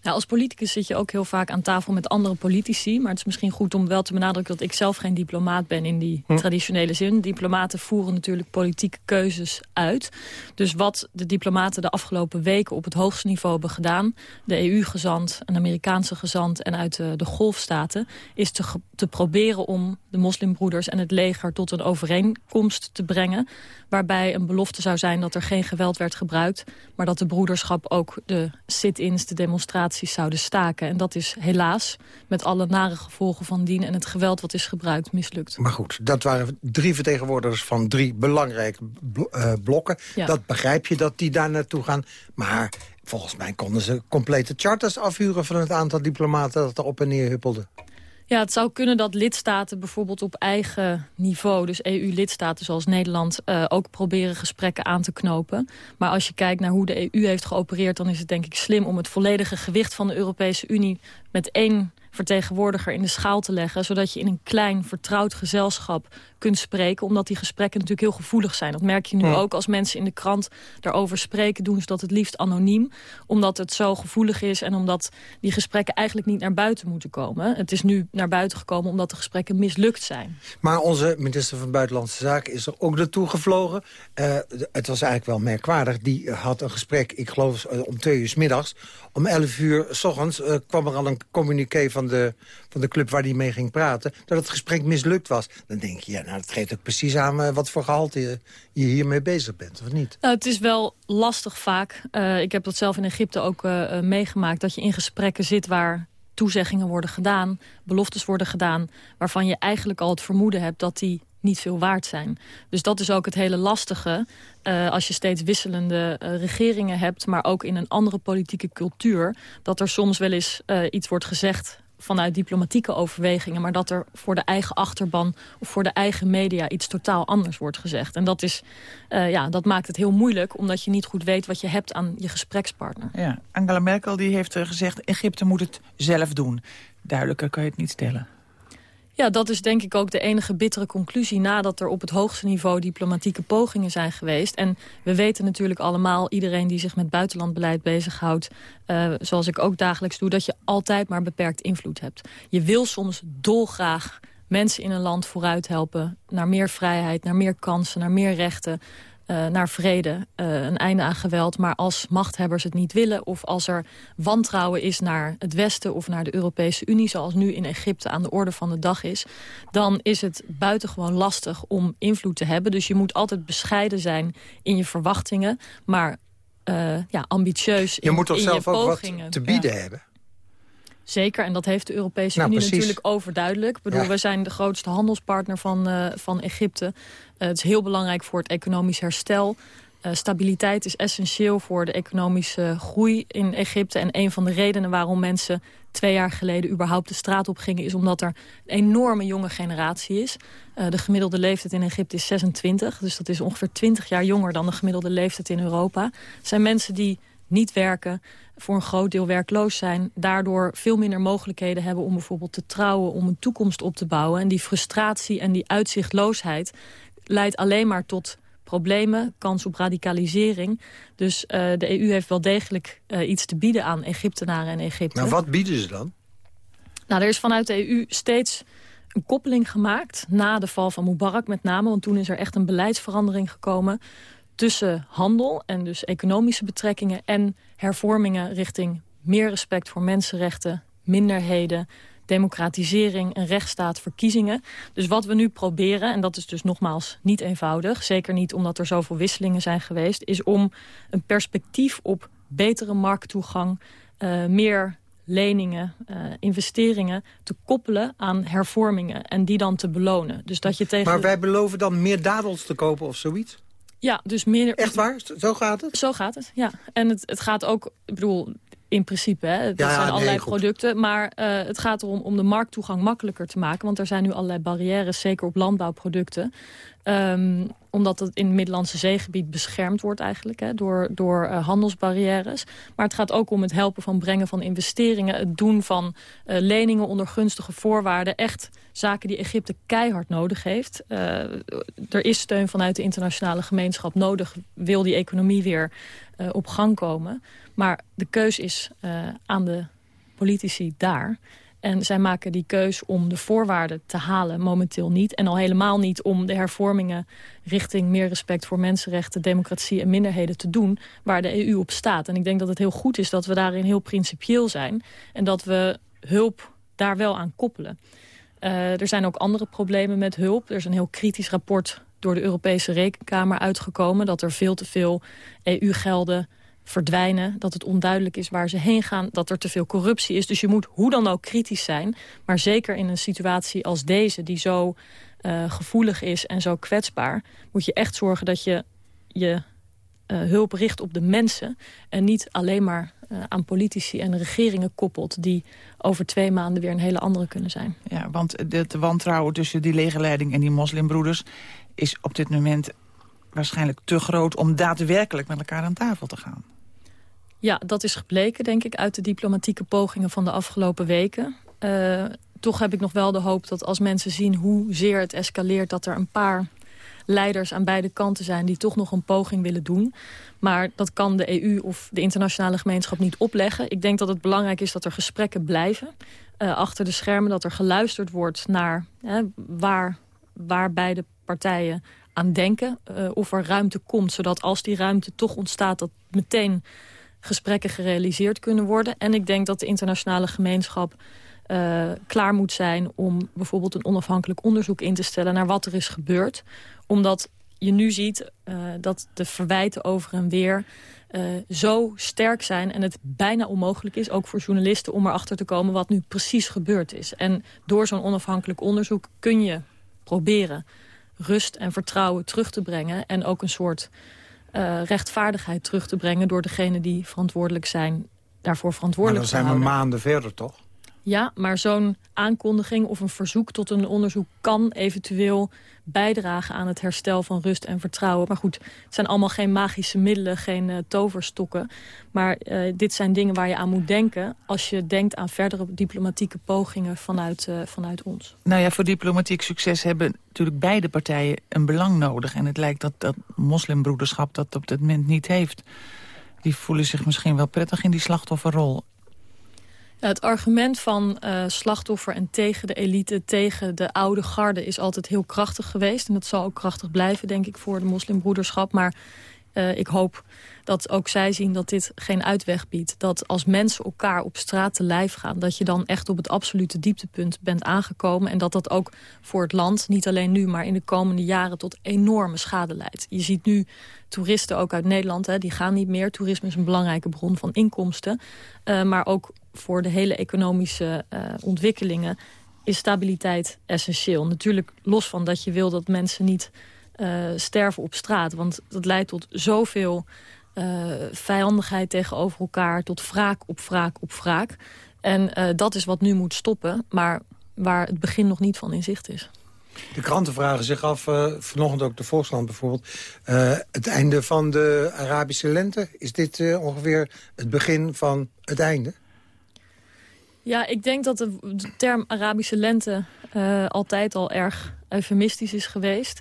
Ja, als politicus zit je ook heel vaak aan tafel met andere politici. Maar het is misschien goed om wel te benadrukken dat ik zelf geen diplomaat ben in die hm. traditionele zin. Diplomaten voeren natuurlijk politieke keuzes uit. Dus wat de diplomaten de afgelopen weken op het hoogste niveau hebben gedaan... de EU-gezant, een Amerikaanse gezant en uit de, de golfstaten... is te, te proberen om de moslimbroeders en het leger tot een overeenkomst te brengen... waarbij een belofte zou zijn dat er geen geweld werd gebruikt... maar dat de broederschap ook de sit-ins, de demonstraties zouden staken. En dat is helaas met alle nare gevolgen van dien... en het geweld wat is gebruikt mislukt. Maar goed, dat waren drie vertegenwoordigers van drie belangrijke eh, blokken. Dat begrijp je dat die daar naartoe gaan. Maar volgens mij konden ze complete charters afhuren... van het aantal diplomaten dat er op en neer huppelde. Ja, het zou kunnen dat lidstaten bijvoorbeeld op eigen niveau... dus EU-lidstaten zoals Nederland... Uh, ook proberen gesprekken aan te knopen. Maar als je kijkt naar hoe de EU heeft geopereerd... dan is het denk ik slim om het volledige gewicht van de Europese Unie... met één vertegenwoordiger in de schaal te leggen... zodat je in een klein, vertrouwd gezelschap kunt spreken. Omdat die gesprekken natuurlijk heel gevoelig zijn. Dat merk je nu ook als mensen in de krant daarover spreken... doen ze dat het liefst anoniem. Omdat het zo gevoelig is en omdat die gesprekken eigenlijk niet naar buiten moeten komen. Het is nu naar buiten gekomen omdat de gesprekken mislukt zijn. Maar onze minister van Buitenlandse Zaken is er ook naartoe gevlogen. Uh, het was eigenlijk wel merkwaardig. Die had een gesprek, ik geloof eh, om twee uur s middags. Om elf uur s ochtends uh, kwam er al een communiqué van de, van de club waar hij mee ging praten... dat het gesprek mislukt was. Dan denk je, ja, nou, dat geeft ook precies aan uh, wat voor gehalte je, hiermee bezig bent, of niet? Nou, het is wel lastig vaak. Uh, ik heb dat zelf in Egypte ook uh, meegemaakt... dat je in gesprekken zit waar toezeggingen worden gedaan... beloftes worden gedaan... waarvan je eigenlijk al het vermoeden hebt dat die niet veel waard zijn. Dus dat is ook het hele lastige. Als je steeds wisselende regeringen hebt... maar ook in een andere politieke cultuur... dat er soms wel eens iets wordt gezegd vanuit diplomatieke overwegingen... maar dat er voor de eigen achterban of voor de eigen media iets totaal anders wordt gezegd. En dat, is, uh, ja, dat maakt het heel moeilijk, omdat je niet goed weet wat je hebt aan je gesprekspartner. Ja, Angela Merkel die heeft gezegd, Egypte moet het zelf doen. Duidelijker kan je het niet stellen. Ja, dat is denk ik ook de enige bittere conclusie... nadat er op het hoogste niveau diplomatieke pogingen zijn geweest. En we weten natuurlijk allemaal, iedereen die zich met buitenlandbeleid bezighoudt... Uh, zoals ik ook dagelijks doe, dat je altijd maar beperkt invloed hebt. Je wil soms dolgraag mensen in een land vooruit helpen... naar meer vrijheid, naar meer kansen, naar meer rechten... Uh, naar vrede, uh, een einde aan geweld. Maar als machthebbers het niet willen... of als er wantrouwen is naar het Westen of naar de Europese Unie... zoals nu in Egypte aan de orde van de dag is... dan is het buitengewoon lastig om invloed te hebben. Dus je moet altijd bescheiden zijn in je verwachtingen. Maar uh, ja, ambitieus je moet toch in zelf je ook pogingen. wat te bieden ja. hebben? Zeker, en dat heeft de Europese nou, Unie precies. natuurlijk overduidelijk. Ik bedoel, Ja. we zijn de grootste handelspartner van, uh, van Egypte. Uh, het is heel belangrijk voor het economisch herstel. Uh, stabiliteit is essentieel voor de economische groei in Egypte. En een van de redenen waarom mensen twee jaar geleden überhaupt de straat op gingen... is omdat er een enorme jonge generatie is. Uh, de gemiddelde leeftijd in Egypte is 26. Dus dat is ongeveer 20 jaar jonger dan de gemiddelde leeftijd in Europa. Het zijn mensen die niet werken, voor een groot deel werkloos zijn... daardoor veel minder mogelijkheden hebben om bijvoorbeeld te trouwen... om een toekomst op te bouwen. En die frustratie en die uitzichtloosheid leidt alleen maar tot problemen, kans op radicalisering. Dus uh, de EU heeft wel degelijk uh, iets te bieden aan Egyptenaren en Egypte. Maar wat bieden ze dan? Nou, er is vanuit de EU steeds een koppeling gemaakt... na de val van Mubarak met name, want toen is er echt een beleidsverandering gekomen tussen handel en dus economische betrekkingen... en hervormingen richting meer respect voor mensenrechten, minderheden... democratisering, een rechtsstaat, verkiezingen. Dus wat we nu proberen, en dat is dus nogmaals niet eenvoudig... zeker niet omdat er zoveel wisselingen zijn geweest... is om een perspectief op betere markttoegang, uh, meer leningen, uh, investeringen te koppelen aan hervormingen en die dan te belonen. Dus dat je tegen... Maar wij beloven dan meer dadels te kopen of zoiets? Ja, dus meer... Echt waar? Zo gaat het? Zo gaat het, ja. En het, het gaat ook, ik bedoel, in principe, hè, het Ja, zijn allerlei producten. Maar uh, het gaat erom om de markttoegang makkelijker te maken. Want er zijn nu allerlei barrières, zeker op landbouwproducten. Um, omdat het in het Middellandse zeegebied beschermd wordt eigenlijk hè, door, door uh, handelsbarrières. Maar het gaat ook om het helpen van brengen van investeringen. Het doen van uh, leningen onder gunstige voorwaarden. Echt zaken die Egypte keihard nodig heeft. Uh, er is steun vanuit de internationale gemeenschap nodig. Wil die economie weer op gang komen. Maar de keus is aan de politici daar. En zij maken die keus om de voorwaarden te halen momenteel niet. En al helemaal niet om de hervormingen richting meer respect voor mensenrechten, democratie en minderheden te doen waar de EU op staat. En ik denk dat het heel goed is dat we daarin heel principieel zijn. En dat we hulp daar wel aan koppelen. Uh, er zijn ook andere problemen met hulp. Er is een heel kritisch rapport door de Europese Rekenkamer uitgekomen... dat er veel te veel EU-gelden verdwijnen. Dat het onduidelijk is waar ze heen gaan. Dat er te veel corruptie is. Dus je moet hoe dan ook kritisch zijn. Maar zeker in een situatie als deze die zo uh, gevoelig is en zo kwetsbaar... moet je echt zorgen dat je je uh, hulp richt op de mensen... en niet alleen maar uh, aan politici en regeringen koppelt... die over twee maanden weer een hele andere kunnen zijn. Ja, want het wantrouwen tussen die legerleiding en die moslimbroeders... is op dit moment waarschijnlijk te groot om daadwerkelijk met elkaar aan tafel te gaan. Ja, dat is gebleken, denk ik, uit de diplomatieke pogingen van de afgelopen weken. Uh, toch heb ik nog wel de hoop dat als mensen zien hoezeer het escaleert... dat er een paar leiders aan beide kanten zijn die toch nog een poging willen doen. Maar dat kan de EU of de internationale gemeenschap niet opleggen. Ik denk dat het belangrijk is dat er gesprekken blijven. Uh, achter de schermen dat er geluisterd wordt naar waar, waar beide partijen aan denken. Uh, of er ruimte komt, zodat als die ruimte toch ontstaat... dat meteen gesprekken gerealiseerd kunnen worden. En ik denk dat de internationale gemeenschap uh, klaar moet zijn... om bijvoorbeeld een onafhankelijk onderzoek in te stellen... naar wat er is gebeurd. Omdat je nu ziet uh, dat de verwijten over en weer... Uh, zo sterk zijn en het bijna onmogelijk is, ook voor journalisten... om erachter te komen wat nu precies gebeurd is. En door zo'n onafhankelijk onderzoek kun je proberen rust en vertrouwen terug te brengen... en ook een soort uh, rechtvaardigheid terug te brengen... door degenen die verantwoordelijk zijn, daarvoor verantwoordelijk maar dan zijn we maanden verder, toch? Ja, maar zo'n aankondiging of een verzoek tot een onderzoek... kan eventueel bijdragen aan het herstel van rust en vertrouwen. Maar goed, het zijn allemaal geen magische middelen, geen uh, toverstokken. Maar uh, dit zijn dingen waar je aan moet denken... als je denkt aan verdere diplomatieke pogingen vanuit, uh, vanuit ons. Nou ja, voor diplomatiek succes hebben natuurlijk beide partijen een belang nodig. En het lijkt dat dat moslimbroederschap dat op dit moment niet heeft. Die voelen zich misschien wel prettig in die slachtofferrol. Het argument van uh, slachtoffer en tegen de elite, tegen de oude garde... is altijd heel krachtig geweest. En dat zal ook krachtig blijven, denk ik, voor de moslimbroederschap. Maar uh, ik hoop dat ook zij zien dat dit geen uitweg biedt. Dat als mensen elkaar op straat te lijf gaan... dat je dan echt op het absolute dieptepunt bent aangekomen. En dat dat ook voor het land, niet alleen nu... maar in de komende jaren tot enorme schade leidt. Je ziet nu toeristen ook uit Nederland, hè, die gaan niet meer. Toerisme is een belangrijke bron van inkomsten. Uh, maar ook voor de hele economische uh, ontwikkelingen is stabiliteit essentieel. Natuurlijk los van dat je wil dat mensen niet uh, sterven op straat. Want dat leidt tot zoveel uh, vijandigheid tegenover elkaar... tot wraak op wraak op wraak. En dat is wat nu moet stoppen, maar waar het begin nog niet van in zicht is. De kranten vragen zich af, uh, vanochtend ook de Volkskrant bijvoorbeeld... Het einde van de Arabische lente. Is dit ongeveer het begin van het einde? Ja, ik denk dat de, de term Arabische lente altijd al erg eufemistisch is geweest.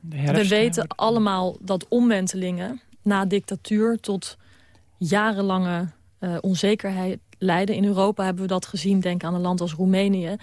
We weten allemaal dat omwentelingen na dictatuur tot jarenlange uh, onzekerheid leiden. In Europa hebben we dat gezien, denk aan een land als Roemenië.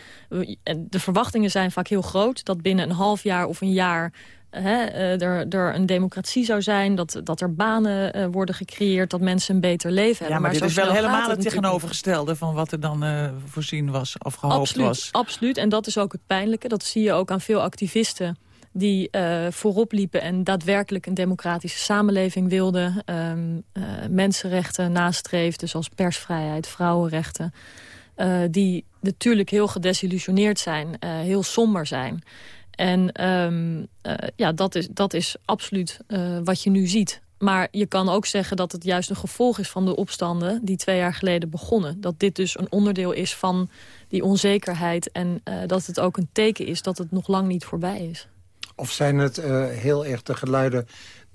De verwachtingen zijn vaak heel groot, dat binnen een half jaar of een jaar... Hè, er, er, een democratie zou zijn, dat, dat er banen uh, worden gecreëerd... dat mensen een beter leven hebben. Ja, maar, maar dit is wel helemaal het tegenovergestelde... van wat er dan uh, voorzien was of gehoopt absoluut, was. Absoluut, en dat is ook het pijnlijke. Dat zie je ook aan veel activisten die uh, voorop liepen en daadwerkelijk een democratische samenleving wilden. Um, uh, mensenrechten nastreefden, zoals persvrijheid, vrouwenrechten. Die natuurlijk heel gedesillusioneerd zijn, heel somber zijn. En um, ja, dat is, dat is absoluut wat je nu ziet. Maar je kan ook zeggen dat het juist een gevolg is van de opstanden... die twee jaar geleden begonnen. Dat dit dus een onderdeel is van die onzekerheid... en dat het ook een teken is dat het nog lang niet voorbij is. Of zijn het heel erg de geluiden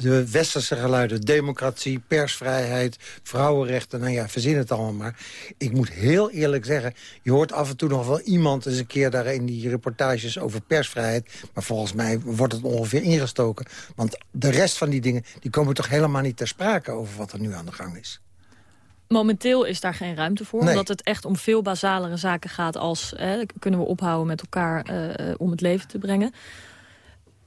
de westerse geluiden. Democratie, persvrijheid, vrouwenrechten. Nou ja, verzin het allemaal maar. Ik moet heel eerlijk zeggen... je hoort af en toe nog wel iemand eens een keer daar in die reportages over persvrijheid. Maar volgens mij wordt het ongeveer ingestoken. Want de rest van die dingen die komen toch helemaal niet ter sprake... over wat er nu aan de gang is. Momenteel is daar geen ruimte voor. Omdat het echt om veel basalere zaken gaat als... kunnen we ophouden met elkaar uh, om het leven te brengen.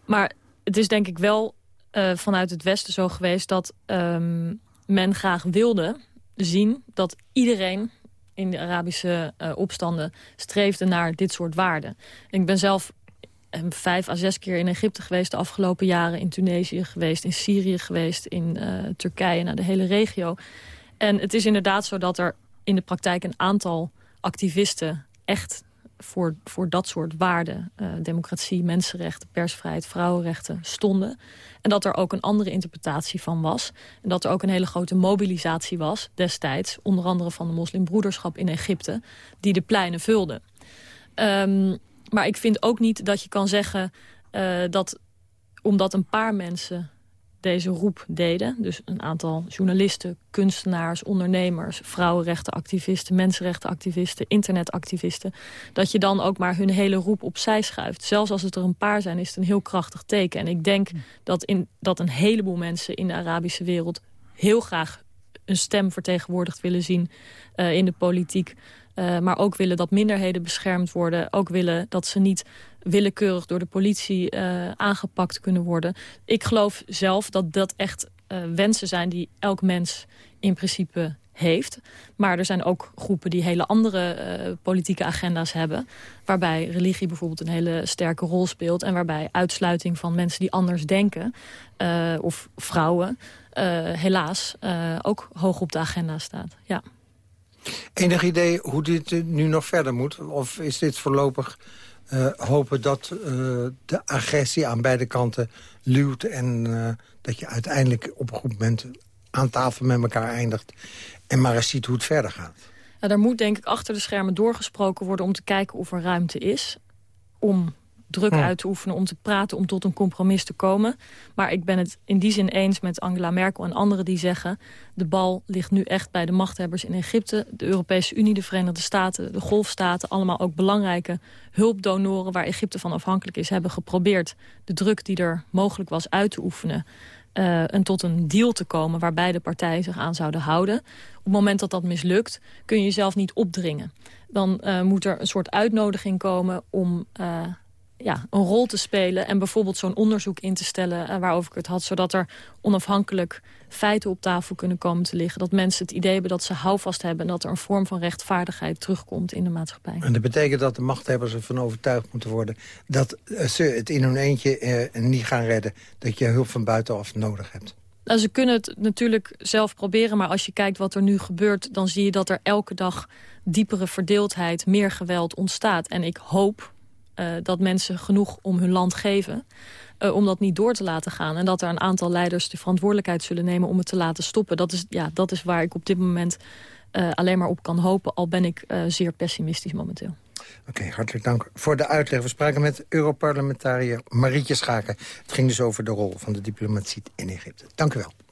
Maar het is denk ik wel uh, vanuit het Westen zo geweest... dat um, men graag wilde zien dat iedereen in de Arabische uh, opstanden streefde naar dit soort waarden. ik ben zelf um, vijf à zes keer in Egypte geweest de afgelopen jaren... in Tunesië geweest, in Syrië geweest, in uh, Turkije, naar de hele regio. En het is inderdaad zo dat er in de praktijk een aantal activisten... echt voor, voor dat soort waarden, uh, democratie, mensenrechten, persvrijheid, vrouwenrechten, stonden. En dat er ook een andere interpretatie van was. En dat er ook een hele grote mobilisatie was destijds, onder andere van de moslimbroederschap in Egypte, die de pleinen vulde. Um, maar ik vind ook niet dat je kan zeggen uh, dat omdat een paar mensen deze roep deden. Dus een aantal journalisten, kunstenaars, ondernemers... vrouwenrechtenactivisten, mensenrechtenactivisten, internetactivisten... dat je dan ook maar hun hele roep opzij schuift. Zelfs als het er een paar zijn, is het een heel krachtig teken. En ik denk dat, in, dat een heleboel mensen in de Arabische wereld... heel graag een stem vertegenwoordigd willen zien uh, in de politiek... Uh, maar ook willen dat minderheden beschermd worden. Ook willen dat ze niet willekeurig door de politie uh, aangepakt kunnen worden. Ik geloof zelf dat dat echt uh, wensen zijn die elk mens in principe heeft. Maar er zijn ook groepen die hele andere uh, politieke agenda's hebben. Waarbij religie bijvoorbeeld een hele sterke rol speelt. En waarbij uitsluiting van mensen die anders denken. Of vrouwen, helaas, ook hoog op de agenda staat. Ja. Enig idee hoe dit nu nog verder moet? Of is dit voorlopig uh, hopen dat uh, de agressie aan beide kanten luwt... en uh, dat je uiteindelijk op een goed moment aan tafel met elkaar eindigt... en maar eens ziet hoe het verder gaat. Nou, daar moet denk ik achter de schermen doorgesproken worden... om te kijken of er ruimte is om druk uit te oefenen, om te praten, om tot een compromis te komen. Maar ik ben het in die zin eens met Angela Merkel en anderen die zeggen... de bal ligt nu echt bij de machthebbers in Egypte. De Europese Unie, de Verenigde Staten, de Golfstaten... allemaal ook belangrijke hulpdonoren waar Egypte van afhankelijk is... hebben geprobeerd de druk die er mogelijk was uit te oefenen... Uh, en tot een deal te komen waar beide partijen zich aan zouden houden. Op het moment dat dat mislukt, kun je jezelf niet opdringen. Dan uh, moet er een soort uitnodiging komen om... Uh, ja, een rol te spelen en bijvoorbeeld zo'n onderzoek in te stellen uh, waarover ik het had, zodat er onafhankelijk feiten op tafel kunnen komen te liggen. Dat mensen het idee hebben dat ze houvast hebben en dat er een vorm van rechtvaardigheid terugkomt in de maatschappij. En dat betekent dat de machthebbers ervan overtuigd moeten worden dat uh, ze het in hun eentje uh, niet gaan redden, dat je hulp van buitenaf nodig hebt. Nou, ze kunnen het natuurlijk zelf proberen, maar als je kijkt wat er nu gebeurt... dan zie je dat er elke dag diepere verdeeldheid, meer geweld ontstaat. En ik hoop uh, dat mensen genoeg om hun land geven... Uh, om dat niet door te laten gaan. En dat er een aantal leiders de verantwoordelijkheid zullen nemen... om het te laten stoppen. Dat is, ja, dat is waar ik op dit moment uh, alleen maar op kan hopen. Al ben ik zeer pessimistisch momenteel. Oké, hartelijk dank voor de uitleg. We spraken met Europarlementariër Marietje Schaken. Het ging dus over de rol van de diplomatie in Egypte. Dank u wel.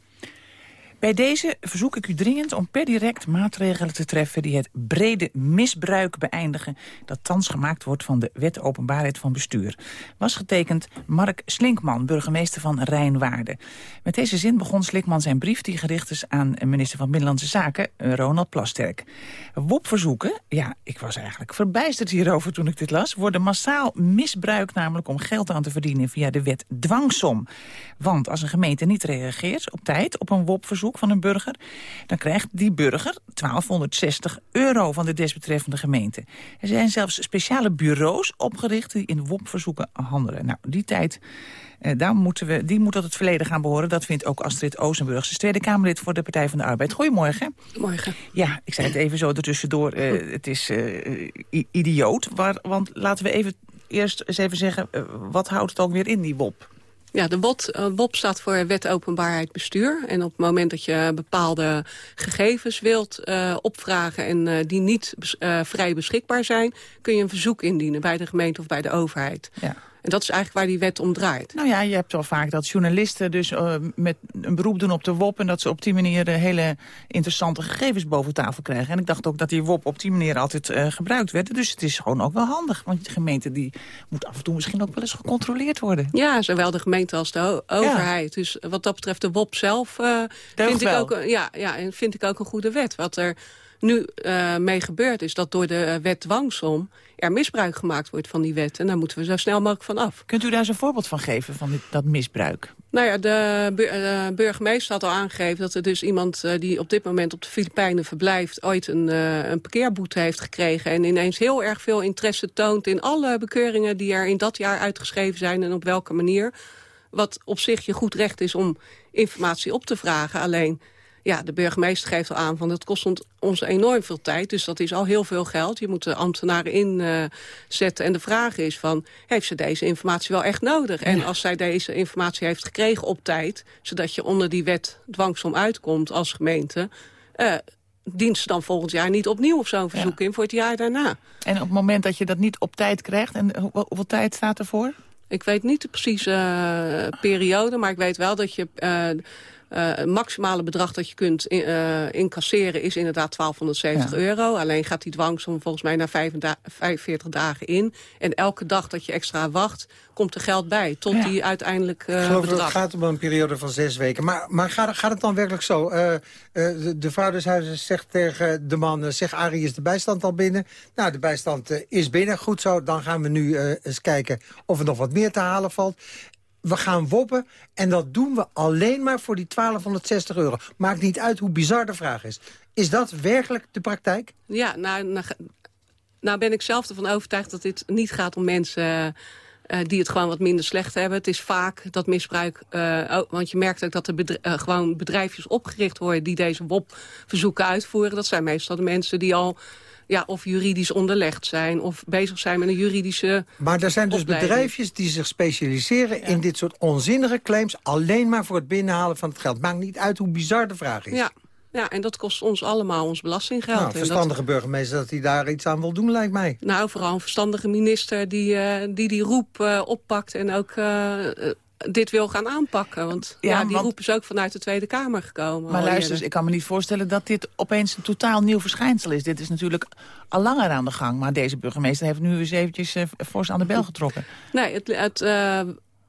Bij deze verzoek ik u dringend om per direct maatregelen te treffen... die het brede misbruik beëindigen... dat thans gemaakt wordt van de wet openbaarheid van bestuur. Was getekend Mark Slinkman, burgemeester van Rijnwaarden. Met deze zin begon Slinkman zijn brief... die gericht is aan minister van Binnenlandse Zaken, Ronald Plasterk. WOP-verzoeken, ja, ik was eigenlijk verbijsterd hierover toen ik dit las... worden massaal misbruikt namelijk om geld aan te verdienen... via de wet dwangsom. Want als een gemeente niet reageert op tijd op een WOP-verzoek van een burger... dan krijgt die burger 1260 euro van de desbetreffende gemeente. Er zijn zelfs speciale bureaus opgericht die in WOP-verzoeken handelen. Nou, die tijd... Uh, daar moeten we, die moet tot het verleden gaan behoren. Dat vindt ook Astrid Oosenburg. Ze is Tweede Kamerlid voor de Partij van de Arbeid. Goedemorgen. Morgen. Ja, ik zei het even zo ertussendoor. Uh, het is uh, idioot. Waar, want laten we even eerst eens even zeggen... wat houdt het ook weer in, die WOP? Ja, de WOT, uh, WOP staat voor Wet Openbaarheid Bestuur. En op het moment dat je bepaalde gegevens wilt uh, opvragen... en uh, die niet vrij beschikbaar zijn... kun je een verzoek indienen bij de gemeente of bij de overheid. Ja. En dat is eigenlijk waar die wet om draait. Nou ja, je hebt wel vaak dat journalisten dus uh, met een beroep doen op de WOP... en dat ze op die manier hele interessante gegevens boven tafel krijgen. En ik dacht ook dat die WOP op die manier altijd uh, gebruikt werd. Dus het is gewoon ook wel handig. Want de gemeente die moet af en toe misschien ook wel eens gecontroleerd worden. Ja, zowel de gemeente als de overheid. Ja. Dus wat dat betreft de WOP zelf uh, vind, ik ook, ja, ja, vind ik ook een goede wet. Wat er nu uh, mee gebeurt is dat door de wet dwangsom er misbruik gemaakt wordt van die wet. En daar moeten we zo snel mogelijk van af. Kunt u daar eens een voorbeeld van geven, van dit, dat misbruik? Nou ja, de, de burgemeester had al aangegeven dat er dus iemand die op dit moment op de Filipijnen verblijft... ooit een, uh, een parkeerboete heeft gekregen en ineens heel erg veel interesse toont... in alle bekeuringen die er in dat jaar uitgeschreven zijn en op welke manier. Wat op zich je goed recht is om informatie op te vragen. Alleen ja, de burgemeester geeft al aan van dat kost ons enorm veel tijd. Dus dat is al heel veel geld. Je moet de ambtenaren inzetten. Uh, en de vraag is van, heeft ze deze informatie wel echt nodig? En als zij deze informatie heeft gekregen op tijd... zodat je onder die wet dwangsom uitkomt als gemeente... Uh, dient ze dan volgend jaar niet opnieuw op zo'n verzoek ja. in voor het jaar daarna. En op het moment dat je dat niet op tijd krijgt, en hoeveel tijd staat ervoor? Ik weet niet de precieze uh, periode, maar ik weet wel dat je... Uh, het maximale bedrag dat je kunt in, uh, incasseren is inderdaad 1270 ja. euro. Alleen gaat die dwangsom volgens mij na 45 dagen in. En elke dag dat je extra wacht, komt er geld bij. Tot ja. die uiteindelijk uh, Ik geloof bedrag. dat het gaat om een periode van zes weken. Maar, maar gaat, gaat het dan werkelijk zo? de, de vrouw des huizes zegt tegen de man... zeg Arie, is de bijstand al binnen? Nou, de bijstand is binnen. Goed zo, dan gaan we nu eens kijken of er nog wat meer te halen valt we gaan woppen en dat doen we alleen maar voor die 1260 euro. Maakt niet uit hoe bizar de vraag is. Is dat werkelijk de praktijk? Ja, nou, nou, nou ben ik zelf ervan overtuigd dat dit niet gaat om mensen... Uh, die het gewoon wat minder slecht hebben. Het is vaak dat misbruik, uh, oh, want je merkt ook dat er gewoon bedrijfjes opgericht worden... die deze WOP-verzoeken uitvoeren. Dat zijn meestal de mensen die al ja, of juridisch onderlegd zijn... of bezig zijn met een juridische Maar er zijn dus opleiding. bedrijfjes die zich specialiseren ja. in dit soort onzinnige claims... alleen maar voor het binnenhalen van het geld. Maakt niet uit hoe bizar de vraag is. Ja. Ja, en dat kost ons allemaal ons belastinggeld. Nou, verstandige dat... burgemeester dat hij daar iets aan wil doen, lijkt mij. Nou, vooral een verstandige minister die uh, die, die roep uh, oppakt... en ook uh, dit wil gaan aanpakken. Want ja, ja die want... roep is ook vanuit de Tweede Kamer gekomen. Maar luister, dus, ik kan me niet voorstellen dat dit opeens een totaal nieuw verschijnsel is. Dit is natuurlijk al langer aan de gang. Maar deze burgemeester heeft nu eens eventjes uh, fors aan de bel getrokken. Nee, het... het uh,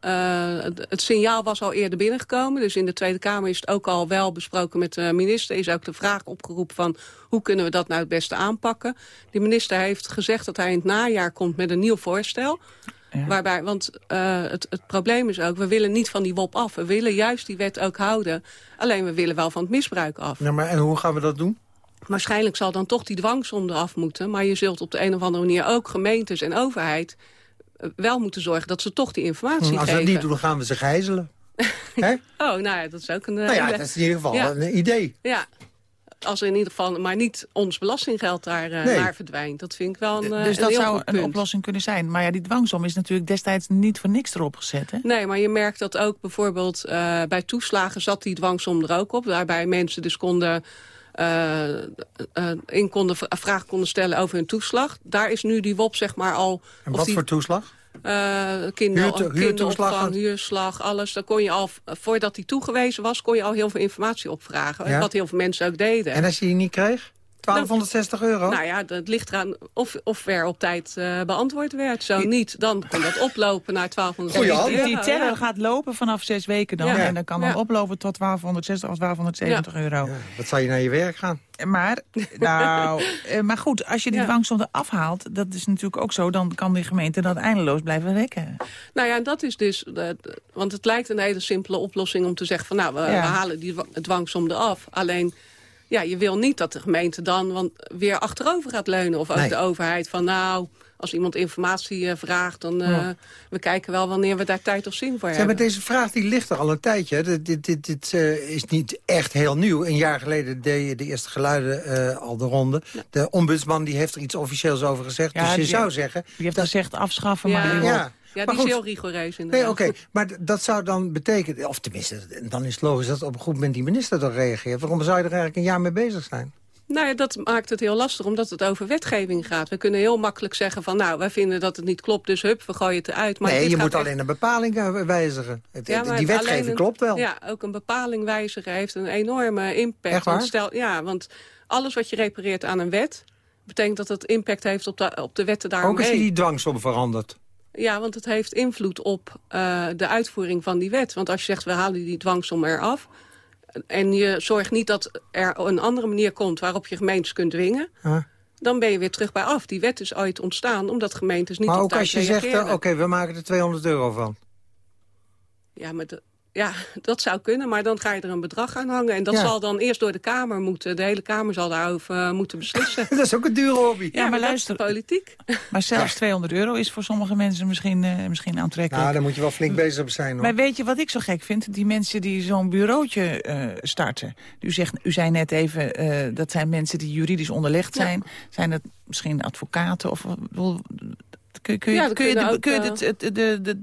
uh, het, het, signaal was al eerder binnengekomen. Dus in de Tweede Kamer is het ook al wel besproken met de minister. Is ook de vraag opgeroepen van hoe kunnen we dat nou het beste aanpakken. De minister heeft gezegd dat hij in het najaar komt met een nieuw voorstel. Ja. Waarbij, want uh, het, het probleem is ook, we willen niet van die WOP af. We willen juist die wet ook houden. Alleen we willen wel van het misbruik af. Ja, maar en hoe gaan we dat doen? Waarschijnlijk zal dan toch die dwangsom eraf moeten. Maar je zult op de een of andere manier ook gemeentes en overheid... wel moeten zorgen dat ze toch die informatie hm, als geven. Als we dat niet doen, dan gaan we ze gijzelen. oh, nou ja, dat is ook een... Nou ja, dat is in ieder geval ja. een idee. Ja, als er in ieder geval maar niet ons belastinggeld daar uh, nee. naar verdwijnt. Dat vind ik wel een Dus een dat heel zou een oplossing kunnen zijn. Maar ja, die dwangsom is natuurlijk destijds niet voor niks erop gezet, hè? Nee, maar je merkt dat ook bijvoorbeeld uh, bij toeslagen zat die dwangsom er ook op. Waarbij mensen dus konden... Uh, in konden vragen konden stellen over hun toeslag. Daar is nu die WOP zeg maar al... En wat die, voor toeslag? Uh, kinder, kinderopvang, huurslag, alles. Daar kon je al, voordat die toegewezen was, kon je al heel veel informatie opvragen. Ja. Wat heel veel mensen ook deden. En als je die niet kreeg? 1260 euro? Nou ja, dat ligt eraan of, of er op tijd uh, beantwoord werd. Zo niet, dan kon dat oplopen naar 1260 euro. Die teller ja. gaat lopen vanaf zes weken dan. Ja. En dan kan dan oplopen tot 1260 of 1270 euro. Wat zou je naar je werk gaan? Maar, nou, maar goed, als je die dwangsom eraf haalt... dat is natuurlijk ook zo, dan kan die gemeente dat eindeloos blijven rekken. Nou ja, dat is dus... Uh, want het lijkt een hele simpele oplossing om te zeggen... van nou, we, we halen die dwangsom eraf. Alleen ja, je wil niet dat de gemeente dan want weer achterover gaat leunen. Of ook nee. de overheid van nou, als iemand informatie uh, vraagt... dan uh, ja. we kijken wel wanneer we daar tijd of zin voor Zeg, hebben. Maar deze vraag die ligt er al een tijdje. Dit, dit, dit, dit uh, is niet echt heel nieuw. Een jaar geleden deed je de eerste geluiden al de ronde. Ja. De ombudsman die heeft er iets officieels over gezegd. Ja, dus je die, zou zeggen... Die heeft dat... gezegd afschaffen, maar... Ja, ja, die goed, is heel rigoureus inderdaad. Nee, oké. Okay. Maar dat zou dan betekenen... Of tenminste, dan is het logisch dat op een goed moment die minister dan reageert. Waarom zou je er eigenlijk een jaar mee bezig zijn? Nou ja, dat maakt het heel lastig, omdat het over wetgeving gaat. We kunnen heel makkelijk zeggen van, nou, wij vinden dat het niet klopt, dus hup, we gooien het eruit. Maar nee, je moet echt... alleen een bepaling eh, wijzigen. Het, ja, die wetgeving een, klopt wel. Ja, ook een bepaling wijzigen heeft een enorme impact. Echt waar? Want stel, ja, want alles wat je repareert aan een wet... betekent dat het impact heeft op de, op de wetten daaromheen. Ook als je die dwangsom verandert. Ja, want het heeft invloed op uh, de uitvoering van die wet. Want als je zegt, we halen die dwangsom eraf... en je zorgt niet dat er een andere manier komt... waarop je gemeentes kunt dwingen... Huh? dan ben je weer terug bij af. Die wet is ooit ontstaan omdat gemeentes niet maar op tijd Maar ook als je zegt, oké, okay, we maken er 200 euro van. Ja, maar de, ja, dat zou kunnen, maar dan ga je er een bedrag aan hangen. En dat ja. zal dan eerst door de Kamer moeten. De hele Kamer zal daarover uh, moeten beslissen. dat is ook een dure hobby. Ja, ja maar, maar luister. politiek. Maar zelfs 200 euro is voor sommige mensen misschien, uh, misschien aantrekkelijk. Nou, daar moet je wel flink bezig zijn. Hoor. Maar weet je wat ik zo gek vind? Die mensen die zo'n bureautje uh, starten. U, zegt, u zei net even, dat zijn mensen die juridisch onderlegd zijn. Ja. Zijn het misschien advocaten of... Kun, kun, je, ja, kun, je, de, ook, kun je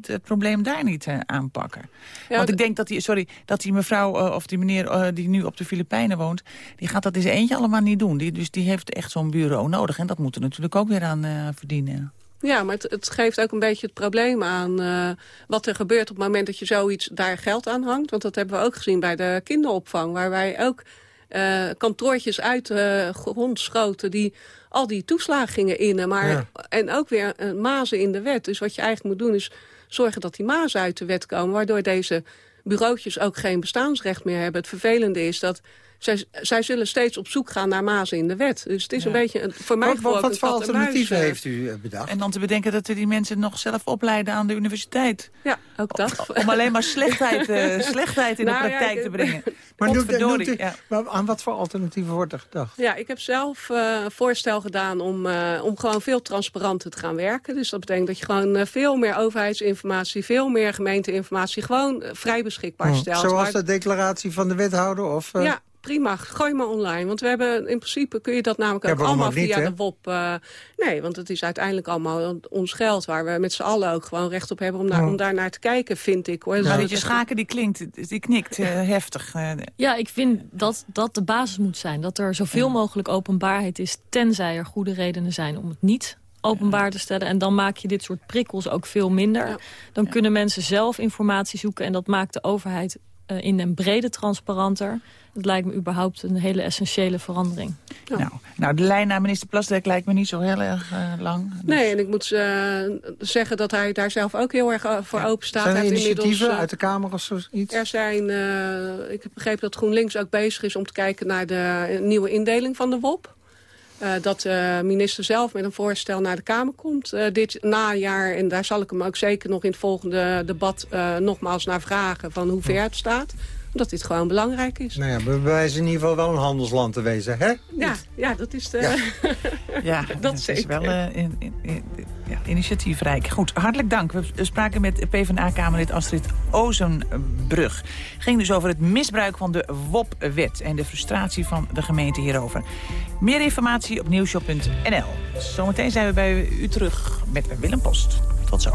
het, probleem daar niet uh, aanpakken? Ja, Want ik denk dat die, sorry, dat die mevrouw uh, of die meneer uh, die nu op de Filipijnen woont... die gaat dat in zijn eentje allemaal niet doen. Die, dus die heeft echt zo'n bureau nodig. En dat moet er natuurlijk ook weer aan verdienen. Ja, maar het, het, geeft ook een beetje het probleem aan uh, wat er gebeurt op het moment dat je zoiets daar geld aan hangt. Want dat hebben we ook gezien bij de kinderopvang, waar wij ook uh, kantoortjes uit de uh, grond schoten die al die toeslagen gingen innen. Maar, ja. En ook weer uh, mazen in de wet. Dus wat je eigenlijk moet doen is zorgen dat die mazen uit de wet komen. Waardoor deze bureautjes ook geen bestaansrecht meer hebben. Het vervelende is dat zij, zij zullen steeds op zoek gaan naar mazen in de wet. Dus het is ja. een beetje, een, voor mij Wat, wat voor alternatieven heeft u bedacht? En dan te bedenken dat we die mensen nog zelf opleiden aan de universiteit. Ja, ook dat. Om, om alleen maar slechtheid, uh, slechtheid in nou, de praktijk ja, te brengen. Maar noemt, noemt u, ja. aan wat voor alternatieven wordt er gedacht? Ja, ik heb zelf uh, een voorstel gedaan om, uh, om gewoon veel transparanter te gaan werken. Dus dat betekent dat je gewoon veel meer overheidsinformatie, veel meer gemeenteinformatie gewoon vrij beschikbaar hmm. stelt. Zoals maar, de declaratie van de wethouder? Of, ja, prima, gooi maar online. Want we hebben in principe kun je dat namelijk ook allemaal via de WOP. Uh, nee, want het is uiteindelijk allemaal ons geld... waar we met z'n allen ook gewoon recht op hebben om, naar, oh. om daar naar te kijken, vind ik. Hoor. Maar je Schaken die klinkt, die knikt uh, heftig. Uh, ja, ik vind dat dat de basis moet zijn. Dat er zoveel mogelijk openbaarheid is... tenzij er goede redenen zijn om het niet openbaar te stellen. En dan maak je dit soort prikkels ook veel minder. Ja. Dan ja. kunnen mensen zelf informatie zoeken... en dat maakt de overheid in een brede transparanter. Dat lijkt me überhaupt een hele essentiële verandering. Ja. Nou, nou, de lijn naar minister Plasdek lijkt me niet zo heel erg uh, lang. Dus... Nee, en ik moet uh, zeggen dat hij daar zelf ook heel erg voor ja. open staat. Zijn er initiatieven uit de Kamer of zoiets? Er zijn, ik heb begrepen dat GroenLinks ook bezig is om te kijken naar de nieuwe indeling van de WOP. Uh, dat de minister zelf met een voorstel naar de Kamer komt uh, dit najaar. En daar zal ik hem ook zeker nog in het volgende debat nogmaals naar vragen van hoe ver het staat omdat dit gewoon belangrijk is. Nou ja, we bewijzen in ieder geval wel een handelsland te wezen, hè? Ja, ja dat is de... Ja, ja dat is zeker. wel uh, in, in, in, ja, initiatiefrijk. Goed, hartelijk dank. We spraken met PvdA-kamerlid Astrid Ozenbrug. ging dus over het misbruik van de WOP-wet... en de frustratie van de gemeente hierover. Meer informatie op nieuwshop.nl. Zometeen zijn we bij u terug met Willem Post. Tot zo.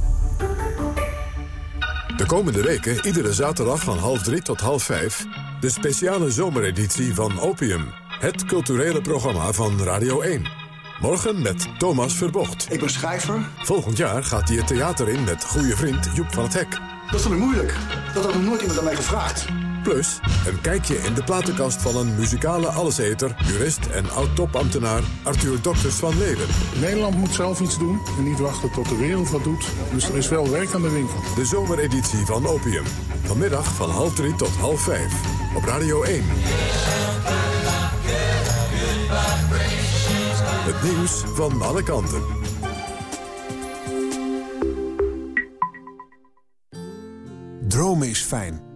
De komende weken, iedere zaterdag van half drie tot half vijf... de speciale zomereditie van Opium. Het culturele programma van Radio 1. Morgen met Thomas Verbocht. Ik ben schrijver. Volgend jaar gaat hij het theater in met goede vriend Joep van het Hek. Dat vond ik moeilijk. Dat had nog nooit iemand aan mij gevraagd. Plus een kijkje in de platenkast van een muzikale alleseter... jurist en oud-topambtenaar Arthur Dokters van Leeuwen. Nederland moet zelf iets doen en niet wachten tot de wereld wat doet. Dus er is wel werk aan de winkel. De zomereditie van Opium. Vanmiddag van half drie tot half vijf. Op Radio 1. Het nieuws van alle kanten. Dromen is fijn.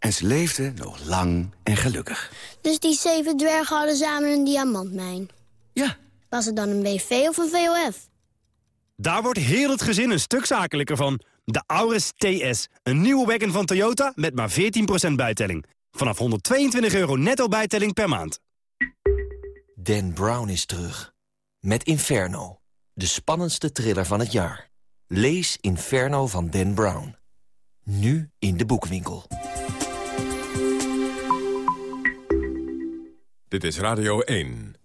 En ze leefden nog lang en gelukkig. Dus die zeven dwergen hadden samen een diamantmijn? Ja, Was het dan een BV of een VOF? Daar wordt heel het gezin een stuk zakelijker van. De Auris TS, een nieuwe wagon van Toyota met maar 14% bijtelling. Vanaf 122 euro netto bijtelling per maand. Dan Brown is terug. Met Inferno, de spannendste thriller van het jaar. Lees Inferno van Dan Brown. Nu in de boekwinkel. Dit is Radio 1.